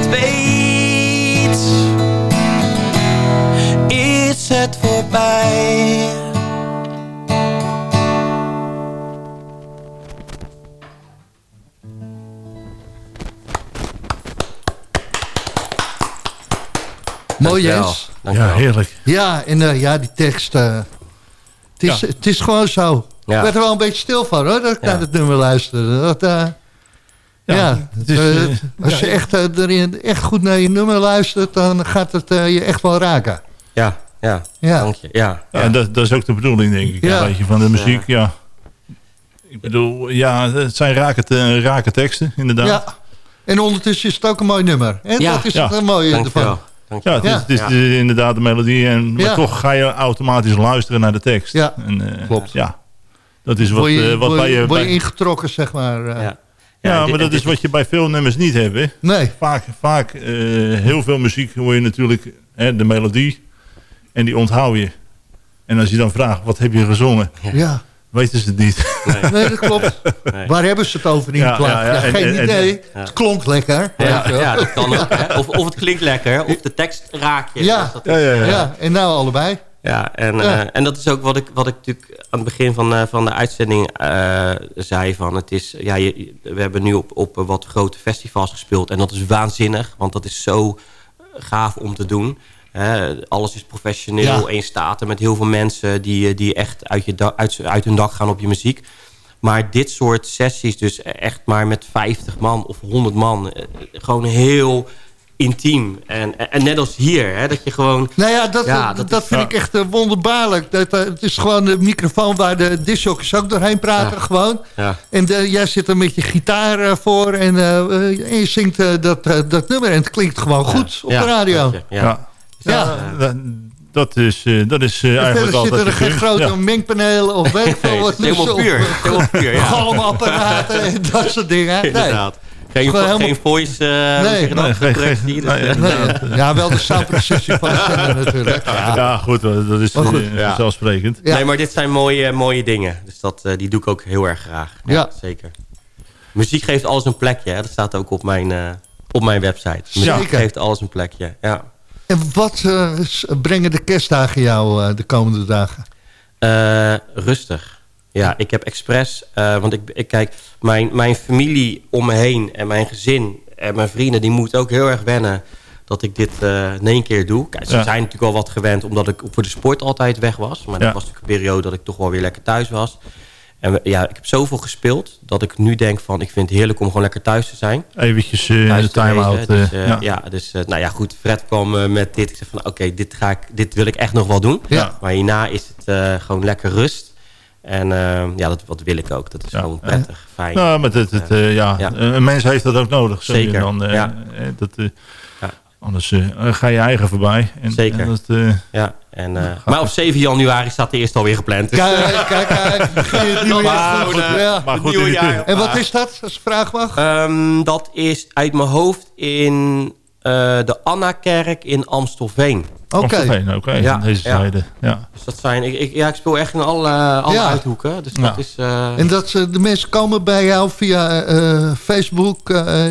Dankjewel. Jens. Ja, heerlijk. Ja, en eh, ja, die tekst. eh, het, is, Ja. het is gewoon zo. Ja. Ik werd er wel een beetje stil van hoor, dat ik Ja. naar het nummer luisterde. Dat, eh, ja, eh, als je echt, erin, echt goed naar je nummer luistert, dan gaat het je echt wel raken. Ja, ja, Ja. dank je. Ja, Ja, dat, dat is ook de bedoeling, denk ik. Ja. Een beetje van de muziek, ja. Ik bedoel, ja, het zijn rake, te- rake teksten, inderdaad. Ja. En ondertussen is het ook een mooi nummer. En Ja. dat is Ja. het mooie ervan. Ja, het is, het is inderdaad de melodie. En, maar Ja. toch ga je automatisch luisteren naar de tekst. Ja. En, eh, Klopt. Ja, dat is wat, je, eh, wat bij je, word je bij- ingetrokken, zeg maar. eh. Ja. ja, dit- maar dat dit is wat je bij veel nummers niet hebt. Hè? Nee, Vaak, vaak eh, heel veel muziek hoor je natuurlijk hè, de melodie. En die onthoud je. En als je dan vraagt, wat heb je gezongen? ja. Weten ze het niet. Nee, dat klopt. Nee. Waar hebben ze het over in Ja, de geen en- idee. Het klonk lekker. weet Ja, dat kan ook. Hè? Of, of het klinkt lekker, of de tekst raak je. Ja. Dat Ja, ja, ja. Ja, en nou allebei. Ja, en, Ja. eh, en dat is ook wat ik, wat ik natuurlijk aan het begin van, eh, van de uitzending eh, zei. Van het is, ja, je, we hebben nu op, op wat grote festivals gespeeld. En dat is waanzinnig, want dat is zo gaaf om te doen. Hè, alles is professioneel Ja. staat er met heel veel mensen... die, die echt uit, je uit, uit hun dak gaan op je muziek. Maar dit soort sessies, dus echt maar met 50 man of 100 man... eh, gewoon heel intiem. En, en net als hier, hè, dat je gewoon... Nou ja, dat, Ja, dat, dat is- vind ik echt eh, wonderbaarlijk. Dat, eh, het is gewoon de microfoon waar de discjockeys ook doorheen praten. Ja. Gewoon. Ja. En de- jij zit er met je gitaar eh, voor en, eh, eh, en je zingt eh, dat, eh, dat nummer. En het klinkt gewoon goed op Ja, de radio. Ja. Ja. Dat, is, eh, dat is eh, En eigenlijk altijd zitten er geen grote Ja. mengpanelen of weet ik veel wat. het is helemaal puur. helemaal puur, ja. galmapparaten en dat soort dingen. Nee. Inderdaad. Geen, helemaal- geen voice, eh Nee. dat, geen- geen- dus, nee, Nee, ja, wel de soundprocessie van natuurlijk. Ja. Ja, goed, dat is goed. Ja. vanzelfsprekend. Ja. Nee, maar dit zijn mooie, mooie dingen. Dus dat, eh, die doe ik ook heel erg graag. Ja. Zeker. Muziek geeft alles een plekje. Hè? Dat staat ook op mijn, eh, op mijn website. Muziek Zeker. geeft alles een plekje. Ja. En wat eh, brengen de kerstdagen jou eh, de komende dagen? Eh, rustig. Ja, ik heb expres... want ik, ik kijk, mijn, mijn familie om me heen en mijn gezin en mijn vrienden... die moeten ook heel erg wennen dat ik dit in één keer doe. Kijk, ze Ja. zijn natuurlijk al wat gewend omdat ik voor de sport altijd weg was. Maar dat was natuurlijk een periode dat ik toch wel weer lekker thuis was. En we- ja, ik heb zoveel gespeeld dat ik nu denk van... ik vind het heerlijk om gewoon lekker thuis te zijn. Eventjes eh, thuis de te time-out. Dus, eh, eh, ja. ja. dus eh, nou ja, goed. Fred kwam eh, met dit. Ik zei van, oké, dit ga ik, dit wil ik echt nog wel doen. Ja. Maar hierna is het eh, gewoon lekker rust. En ja, dat wat wil ik ook. Dat is Ja. gewoon prettig, fijn. Nou, maar eh, ja, Ja. een mens heeft dat ook nodig. Zeker, Dan, ja. dat, Ja. Anders eh, ga je eigen voorbij. En, Zeker. En dat, eh, Ja, en, eh, maar op 7 januari staat de eerste alweer gepland. Dus, Kijk, kijk, kijk. Het nieuwe jaar goed. Ja. maar goed, nieuwe jaar. En wat is dat, als vraag mag? Ehm, dat is uit mijn hoofd in eh, de Anna-kerk in Amstelveen. Oké. Amstelveen, Oké, Ja, deze ja. zijde. Ja. Dus dat zijn, ik, ik, ja, ik speel echt in alle, alle Ja. uithoeken. Dus Ja. dat is... eh, En dat eh, de mensen komen bij jou via eh, Facebook, eh,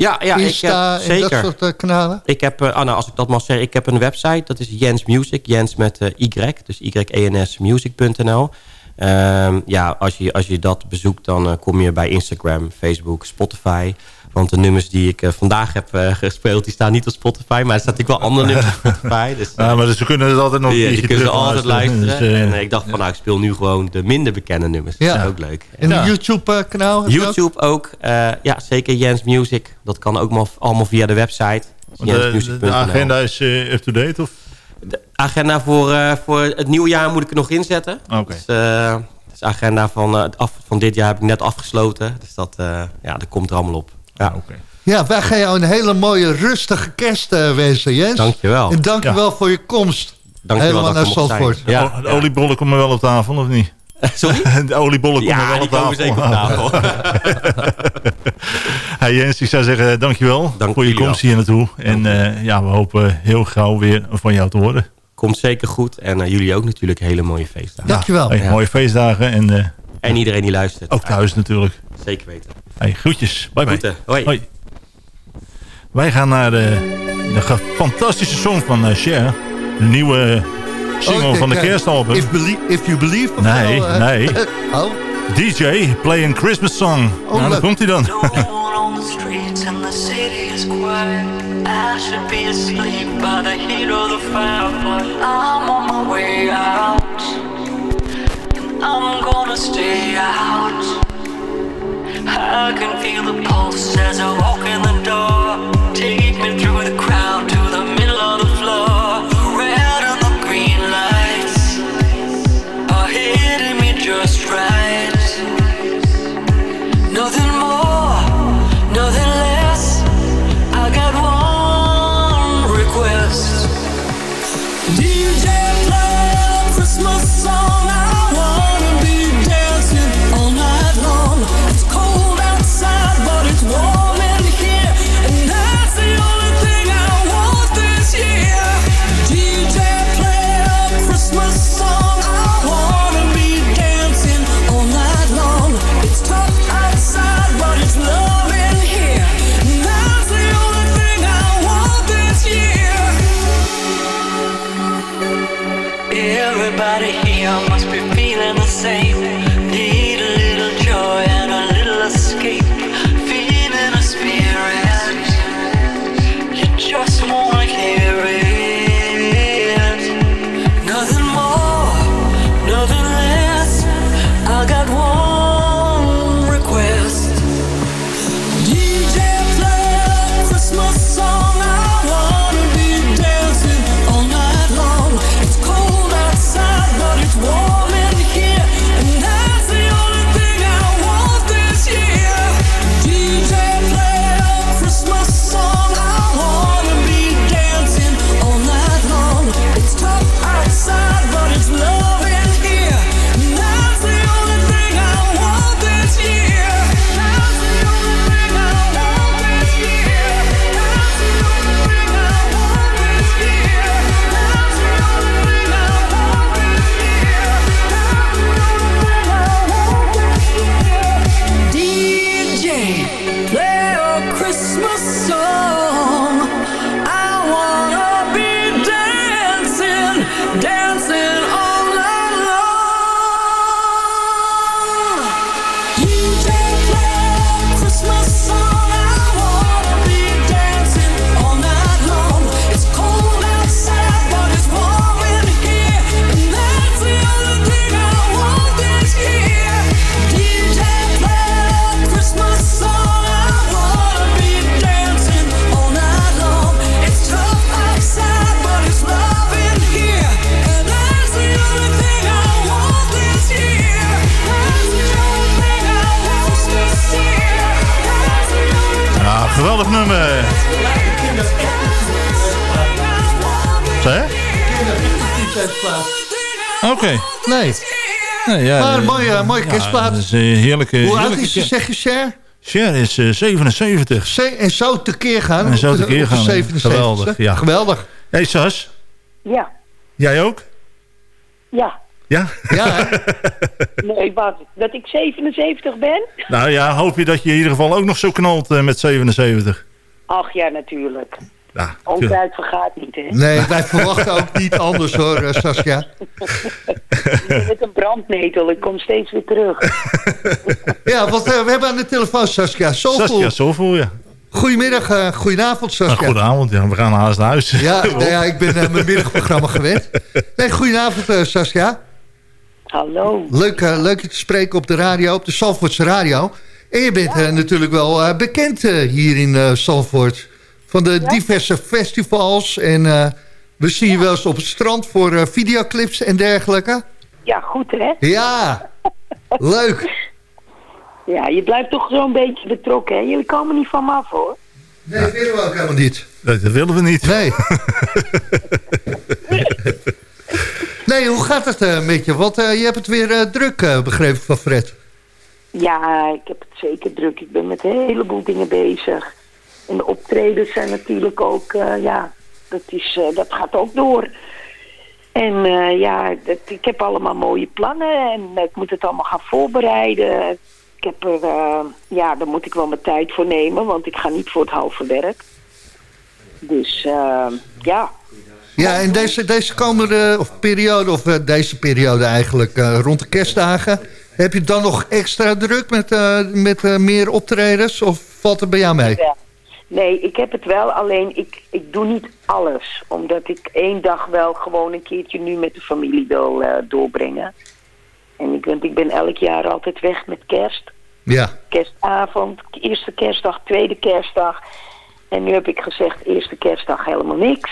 ja, ja, Insta ik heb, en dat zeker. soort eh, kanalen? Ik heb, eh, Anna, als ik dat mag zeggen, ik heb een website. Dat is Jens Music. Jens met eh, Y. Dus Y-E-N-S-music.nl. Ehm, ja, als je, als je dat bezoekt, dan kom je bij Instagram, Facebook, Spotify. Want de nummers die ik eh, vandaag heb eh, gespeeld, die staan niet op Spotify. Maar er staan natuurlijk wel andere nummers op Spotify. Dus, Ja, maar ze kunnen het altijd nog die, die keertje kunnen ze altijd luisteren. Dus, eh, en eh, ik dacht van, nou, ik speel nu gewoon de minder bekende nummers. Ja. Dat is ook leuk. En Ja. een YouTube-kanaal? YouTube ook. eh, ja, zeker Jens Music. Dat kan ook allemaal via de website. de, de, agenda is eh, up-to-date? of? De agenda voor, eh, voor het nieuwe jaar moet ik er nog inzetten. Oké. Dus, eh, dus de agenda van, eh, het af, van dit jaar heb ik net afgesloten. Dus dat, eh, ja, dat komt er allemaal op. Ja. Oké. Ja, wij gaan jou een hele mooie, rustige kerst eh, wensen, Jens. Dankjewel. En dankjewel voor je komst. Dankjewel helemaal naar. Zandvoort. Ja, Oh, de oliebollen komen wel op tafel, of niet? Sorry? De oliebollen komen Ja, wel die op tafel. komen zeker op tafel. Hey Jens, ik zou zeggen dankjewel Dank voor je komst hier naartoe. En eh, ja, we hopen heel gauw weer van jou te horen. Komt zeker goed. En eh, jullie ook natuurlijk hele mooie feestdagen. Dankjewel. Hey, Ja. Mooie feestdagen en eh, En iedereen die luistert. ook thuis natuurlijk. Zeker weten. Hey, groetjes. Bye bye. Hoi. Hoi. Wij gaan naar de, de ge- fantastische song van eh, Cher. De nieuwe single Oh, van de kerstalbum. If, if you believe. Nee, eh? nee. oh, DJ, play a Christmas song. Oh, nou, daar komt hij dan. No one on the streets and the city is quiet. I should be asleep by the heat of the fire, but I'm on my way out. And I'm gonna stay out. I can feel the pulse as I walk in the door. Take me through the crowd to the middle of the floor. Here must be feeling the same. Nummer. Zeg? Oké. Nee. Nee, ja, Maar eh, mooie, mooie ja, kerstplaat. is een heerlijke... Hoe oud is ze, zeg je, Cher? Cher is eh, 77. Ze- En zo tekeer gaan. En zo op de- tekeer gaan, hè. 77. Geweldig, ja. Geweldig. hey, Sas. Ja, Jij ook? ja. Ja? Ja, hè? Nee, wat? Dat ik 77 ben? nou ja, hoop je dat je in ieder geval ook nog zo knalt eh, met 77. Ach ja, natuurlijk. Ja, vergaat niet, hè? Nee, wij verwachten ook niet anders hoor, eh, Saskia. Ik ben met een brandnetel, ik kom steeds weer terug. Ja, want eh, we hebben aan de telefoon Saskia Soulful. Saskia Soulful, ja. Goedemiddag, eh goedenavond Nou, Saskia. goedenavond, ja. we gaan haast naar huis. Ja, nou ja, ik ben eh, mijn middagprogramma gewend. Nee, goedenavond uh, Saskia. Hallo. Leuk, uh, leuk je te spreken op de radio, op de Zandvoortse radio. En je bent uh, natuurlijk wel uh, bekend hier in uh, Zandvoort. Van de ja? diverse festivals. En we zien je wel eens op het strand voor videoclips en dergelijke. Ja, goed hè? Ja, leuk. Ja, je blijft toch zo'n beetje betrokken hè? Jullie komen niet van me af hoor. Nee, dat willen we ook helemaal niet. Dat willen we niet. Nee. nee, hoe gaat het uh, met je? Want uh, je hebt het weer uh, druk, begrepen van Fred. Ja, ik heb het zeker druk. Ik ben met een heleboel dingen bezig. En de optredens zijn natuurlijk ook, ja, dat, is, dat gaat ook door. En ja, dat, ik heb allemaal mooie plannen en ik moet het allemaal gaan voorbereiden. Ik heb er, ja, daar moet ik wel mijn tijd voor nemen, want ik ga niet voor het halve werk. Dus ja, ja, en deze, deze komende of periode, of deze periode eigenlijk, rond de kerstdagen... heb je dan nog extra druk met, uh, met meer optredens of valt het bij jou mee? Ja. Nee, ik heb het wel, alleen ik, ik doe niet alles. Omdat ik één dag wel gewoon een keertje nu met de familie wil doorbrengen. En ik, want ik ben elk jaar altijd weg met kerst. Ja. Kerstavond, eerste kerstdag, tweede kerstdag. En nu heb ik gezegd, eerste kerstdag helemaal niks...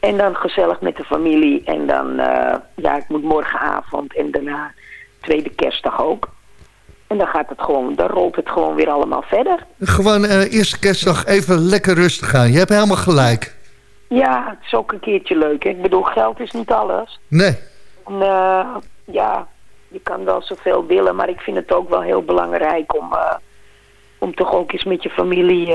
En dan gezellig met de familie. En dan, uh, ja, ik moet morgenavond en daarna tweede kerstdag ook. En dan gaat het gewoon, dan rolt het gewoon weer allemaal verder. Gewoon uh, eerste kerstdag even lekker rustig gaan. Je hebt helemaal gelijk. Ja, het is ook een keertje leuk. Hè? Ik bedoel, geld is niet alles. Nee. En, uh, ja, je kan wel zoveel willen, maar ik vind het ook wel heel belangrijk om, uh, om toch ook eens met je familie,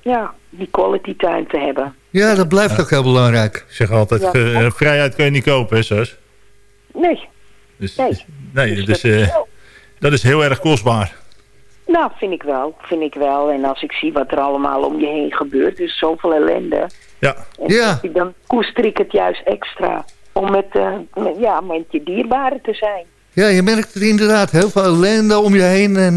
ja, die quality time te hebben. Ja, dat blijft ja. ook heel belangrijk. Ik zeg altijd, ja. uh, vrijheid kun je niet kopen, hè, Sus? Nee. Dus, nee. Nee dus, dus uh, dat is heel erg kostbaar. Nou, vind ik wel. Vind ik wel. En als ik zie wat er allemaal om je heen gebeurt, dus zoveel ellende. Ja. En ja. Dan koester ik het juist extra om met, uh, met, ja, met je dierbaren te zijn. Ja, je merkt het inderdaad. Heel veel ellende om je heen en...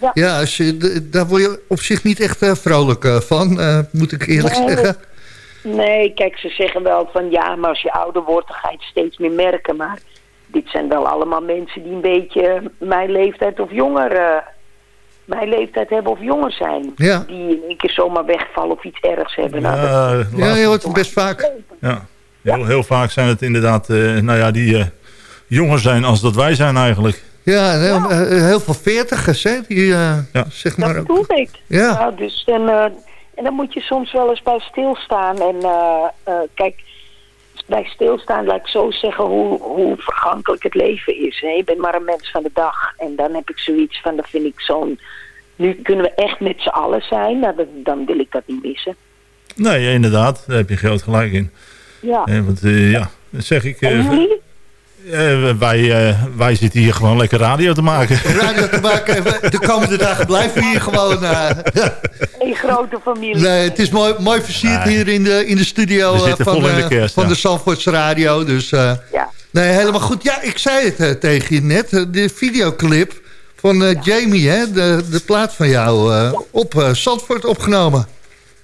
Ja, ja als je, daar word je op zich niet echt uh, vrolijk uh, van, uh, moet ik eerlijk nee, zeggen. Nee, kijk, ze zeggen wel van ja, maar als je ouder wordt, dan ga je het steeds meer merken. Maar dit zijn wel allemaal mensen die een beetje mijn leeftijd of jonger, mijn leeftijd hebben of jonger zijn. Ja. Die in één keer zomaar wegvallen of iets ergs hebben. Ja, nou, dat, ja je hoort het best vaak. Ja, heel, heel vaak zijn het inderdaad, nou ja, die jonger zijn als dat wij zijn eigenlijk. Ja, heel, ja. heel veel veertigers, hè? Die, uh, ja. zeg maar dat bedoel ik. Ja. Nou, dus dan, uh, en dan moet je soms wel eens bij stilstaan. En uh, kijk, bij stilstaan, laat ik zo zeggen, hoe, hoe vergankelijk het leven is. Hè? Je bent maar een mens van de dag. En dan heb ik zoiets van, dat vind ik zo'n... Nu kunnen we echt met z'n allen zijn. Nou, dan, dan wil ik dat niet missen. Nee, inderdaad. Daar heb je groot gelijk in. Ja. want ja, dat zeg ik... en jullie? Uh, wij, uh, wij zitten hier gewoon lekker radio te maken. Radio te maken. De komende dagen blijven we hier gewoon. Uh, een grote familie. Nee, het is mooi, mooi versierd nee. hier in de, in de studio van, in de, kerst, van ja. de Radio. Dus ja. nee, helemaal goed. Ja, ik zei het tegen je net. De videoclip van ja. Jamie, hè, de, de plaat van jou, op Zandvoort opgenomen.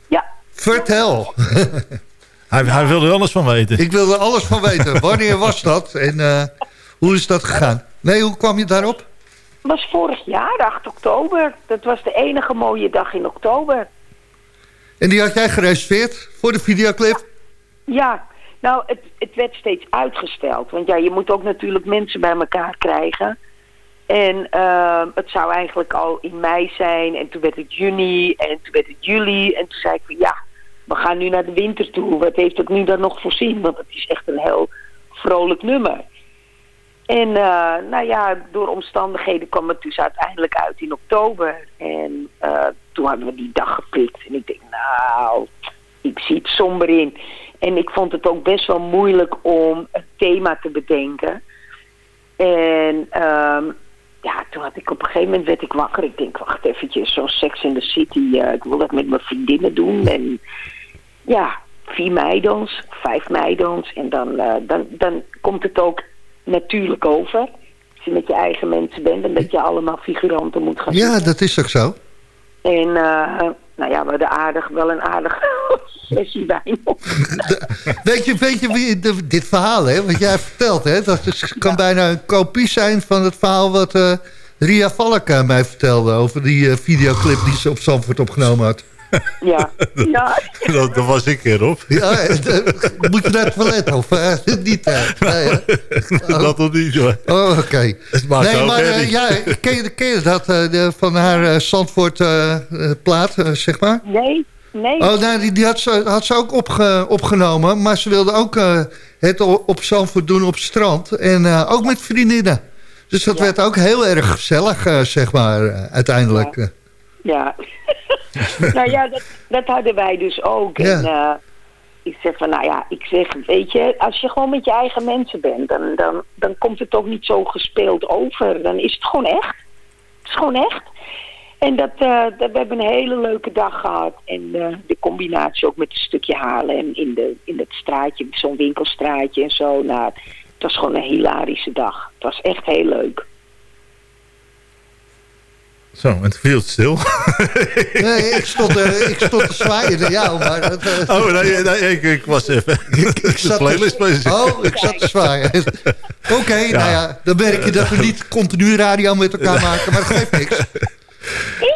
Ja. Vertel. Hij, hij wilde er alles van weten. Ik wilde alles van weten. Wanneer was dat? En uh, hoe is dat gegaan? Nee, hoe kwam je daarop? Het was vorig jaar, 8 oktober. Dat was de enige mooie dag in oktober. En die had jij gereserveerd voor de videoclip? Ja, nou, het, het werd steeds uitgesteld. Want ja, je moet ook natuurlijk mensen bij elkaar krijgen. En ehm, het zou eigenlijk al in mei zijn. En toen werd het juni. En toen werd het juli. En toen zei ik van ja, we gaan nu naar de winter toe. Wat heeft het nu dan nog voorzien? Want het is echt een heel vrolijk nummer. En eh, nou ja, door omstandigheden kwam het dus uiteindelijk uit in oktober. En eh, toen hadden we die dag gepikt. En ik denk, nou, ik zie het somber in. En ik vond het ook best wel moeilijk om een thema te bedenken. En ehm, ja, toen had ik op een gegeven moment werd ik wakker. Ik denk, wacht eventjes, zo'n Sex in the City. eh, ik wil dat met mijn vriendinnen doen. En ja, vier meidans, vijf meidans. En dan, eh, dan, dan komt het ook natuurlijk over. Als je met je eigen mensen bent en dat je allemaal figuranten moet gaan Ja, dat is ook zo. En eh, nou ja, we hadden aardig, wel een aardig sessie op. Weet je, weet je wie, de- dit verhaal, hè, wat jij vertelt, hè, dat is, kan bijna een kopie zijn van het verhaal wat eh, Ria Valk aan mij vertelde over die videoclip die ze op Zandvoort opgenomen had. Ja, ja. dat, dat was ik erop. Ja, eh, moet je naar het toilet of eh, niet? eh? Nee, dat nog niet, hoor. Oh, oké. Nee, maar eh, ja, ken je, ken je dat eh, de, van haar eh, Zandvoort plaat, zeg maar? Nee, nee. Oh, nou, die, die had, ze, had ze ook opge- opgenomen. Maar ze wilde ook eh, het op Zandvoort doen op het strand. En eh, ook met vriendinnen. Dus dat werd ook heel erg gezellig, eh, zeg maar, uiteindelijk. eh. Ja. nou ja, dat, dat hadden wij dus ook. Ja. En eh, ik zeg van, nou ja, ik zeg, weet je, als je gewoon met je eigen mensen bent, dan, dan, dan komt het ook niet zo gespeeld over. Dan is het gewoon echt. Het is gewoon echt. En dat, eh, dat, we hebben een hele leuke dag gehad. En eh, de combinatie ook met een stukje Haarlem in, de, in het straatje, zo'n winkelstraatje en zo. Nou, het was gewoon een hilarische dag. Het was echt heel leuk. Zo, en het viel het stil. Nee, ik stond, eh, ik stond te zwaaien naar jou, maar... Dat, eh, Oh, nee, nee, ik, ik was even ik de zat playlist te, bezig. Oh, ik zat te zwaaien. Oké, nou ja, dan merk je dat we niet continu radio met elkaar maken, maar dat geeft niks.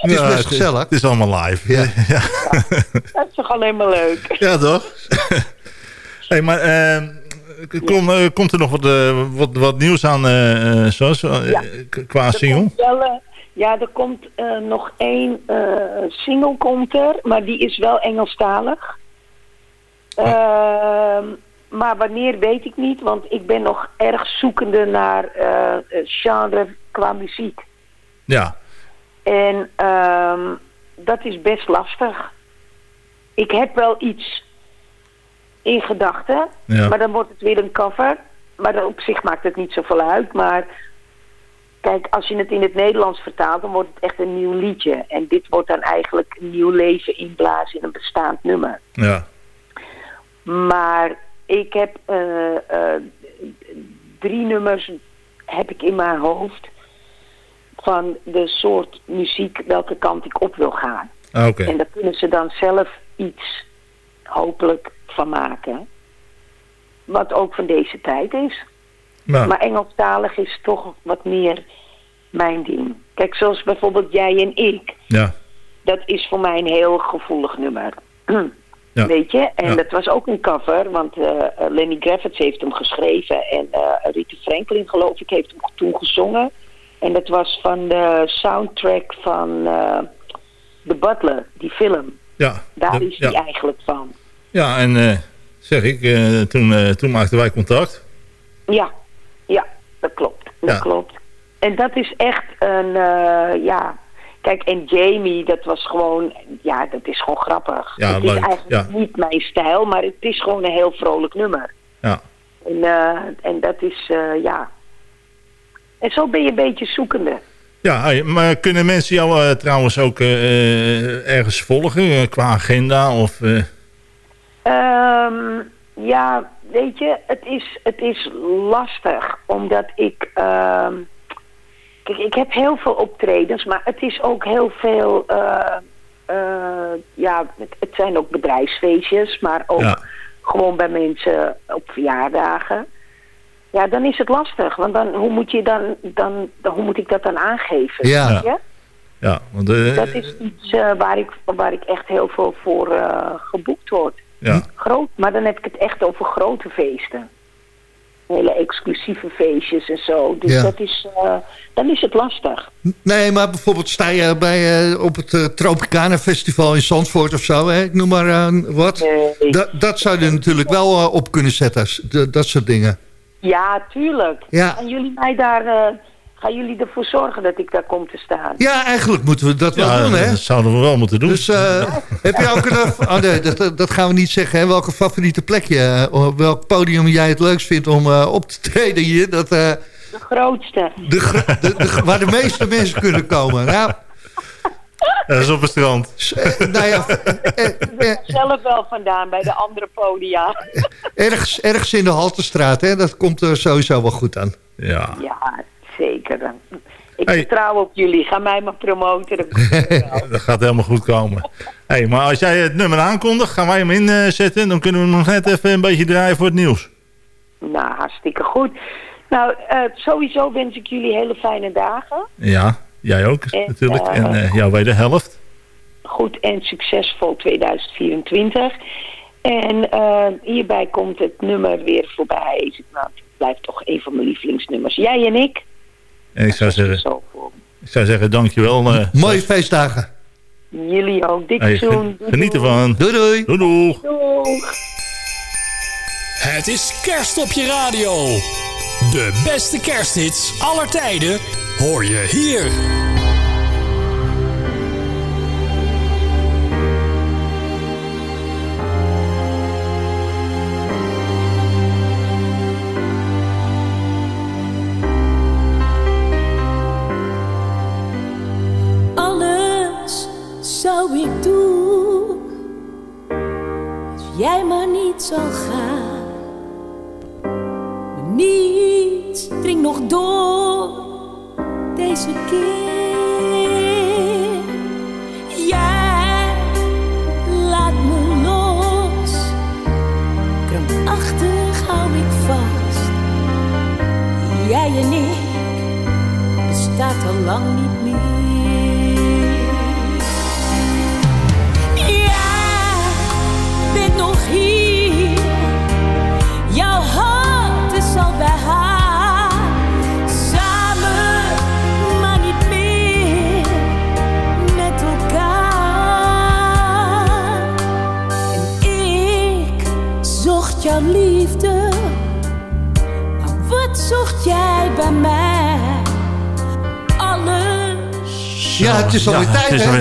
Het is Ja, best gezellig. Het is allemaal live. Ja. Ja, Dat is toch alleen maar leuk. ja toch? hey, maar eh, kom, eh, komt er nog wat, eh, wat, wat nieuws aan, eh, eh, zoals, Ja. qua Er single? komt wel, ja, er komt eh, nog één eh, single komt er, maar die is wel Engelstalig. Ehm, maar wanneer weet ik niet, want ik ben nog erg zoekende naar eh, genre qua muziek. Ja, En ehm, dat is best lastig. Ik heb wel iets in gedachten, Ja. maar dan wordt het weer een cover. Maar op zich maakt het niet zoveel uit. Maar kijk, als je het in het Nederlands vertaalt, dan wordt het echt een nieuw liedje. En dit wordt dan eigenlijk een nieuw leven inblazen in een bestaand nummer. ja. Maar ik heb eh, eh, drie nummers heb ik in mijn hoofd van de soort muziek welke kant ik op wil gaan. Ah, Oké. En daar kunnen ze dan zelf iets hopelijk van maken. Wat ook van deze tijd is. Nou, Maar Engelstalig is toch wat meer mijn ding. Kijk, zoals bijvoorbeeld Jij en Ik. ja. Dat is voor mij een heel gevoelig nummer. Ja. Weet je? En Ja. dat was ook een cover, want eh, eh, Lenny Kravitz heeft hem geschreven. En eh Rita Franklin, geloof ik, heeft hem toen gezongen. En dat was van de soundtrack van The Butler, die film. Ja, Daar is die ja. eigenlijk van. ja, en zeg ik, toen, toen maakten wij contact. Ja, dat klopt. Dat Ja. klopt. En dat is echt een, eh, ja... Kijk, en Jamie, dat was gewoon, ja, dat is gewoon grappig. Ja, het leuk, is eigenlijk ja. niet mijn stijl, maar het is gewoon een heel vrolijk nummer. Ja. En, eh, en dat is, eh, ja... En zo ben je een beetje zoekende. Ja, maar kunnen mensen jou trouwens ook ergens volgen qua agenda? Of, eh, Ehm, ja, weet je, het is, het is lastig, omdat ik... ehm, kijk, ik heb heel veel optredens, maar het is ook heel veel... eh, eh, ja, het, het zijn ook bedrijfsfeestjes, maar ook Ja. gewoon bij mensen op verjaardagen. Ja, dan is het lastig, want dan, hoe, moet je dan, dan, dan, hoe moet ik dat dan aangeven? Ja. weet je? ja, want, eh, Dat is iets waar, ik, waar ik echt heel veel voor geboekt word. Ja. Groot, maar dan heb ik het echt over grote feesten. hele exclusieve feestjes en zo. Dus Ja. dat is, eh, dan is het lastig. Nee, maar bijvoorbeeld sta je bij, eh, op het eh, Tropicana Festival in Zandvoort of zo. Hè? Ik noem maar wat. Nee. Da- dat zou je natuurlijk wel op kunnen zetten. dat soort dingen. Ja, tuurlijk. Ja. Gaan jullie mij daar, gaan jullie ervoor zorgen dat ik daar kom te staan? Ja, eigenlijk moeten we dat wel Ja, doen, hè? dat zouden we wel moeten doen. Dus eh, heb je ook een... Oh nee, dat, dat gaan we niet zeggen. Hè? Welke favoriete plekje, eh, op welk podium jij het leukst vindt om eh, op te treden hier. Dat, eh, De grootste. de, gro- de, de- waar de meeste mensen kunnen komen. Nou, Dat is op het strand. eh, nou ja, eh, eh, Zelf wel vandaan bij de andere podia. ergens, ergens in de Haltestraat, hè? dat komt er sowieso wel goed aan. Ja. Ja, zeker. Ik Hey. vertrouw op jullie. Ga mij maar promoten. Dat gaat helemaal goed komen. hey, maar als jij het nummer aankondigt, gaan wij hem inzetten. Dan kunnen we hem nog net even een beetje draaien voor het nieuws. nou, hartstikke goed. Nou, eh, sowieso wens ik jullie hele fijne dagen. Ja, jij ook En, natuurlijk. eh, En eh, jouw wederhelft. Goed en succesvol 2024. En hierbij komt het nummer weer voorbij. Nou, het blijft toch een van mijn lievelingsnummers. Jij en ik. En ik zou zeggen, ik zou zeggen dankjewel. eh Mooie feestdagen. Jullie ook. Dik hey, zoen. geniet doei. ervan. Doei doei. Doei doeg. Doeg. Het is kerst op je radio. De beste kersthits aller tijden hoor je hier.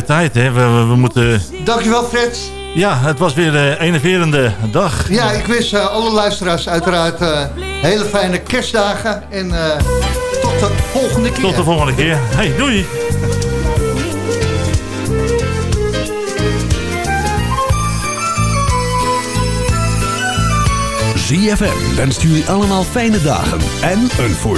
Tijd, hè? We, we, we moeten... Dankjewel, Fred. Ja, het was weer de enerverende dag. Ja, ik wens eh, alle luisteraars uiteraard eh, hele fijne kerstdagen. En eh, tot de volgende keer. Tot de volgende keer. Hey, doei. ZFM wenst jullie allemaal fijne dagen en een voorzitter.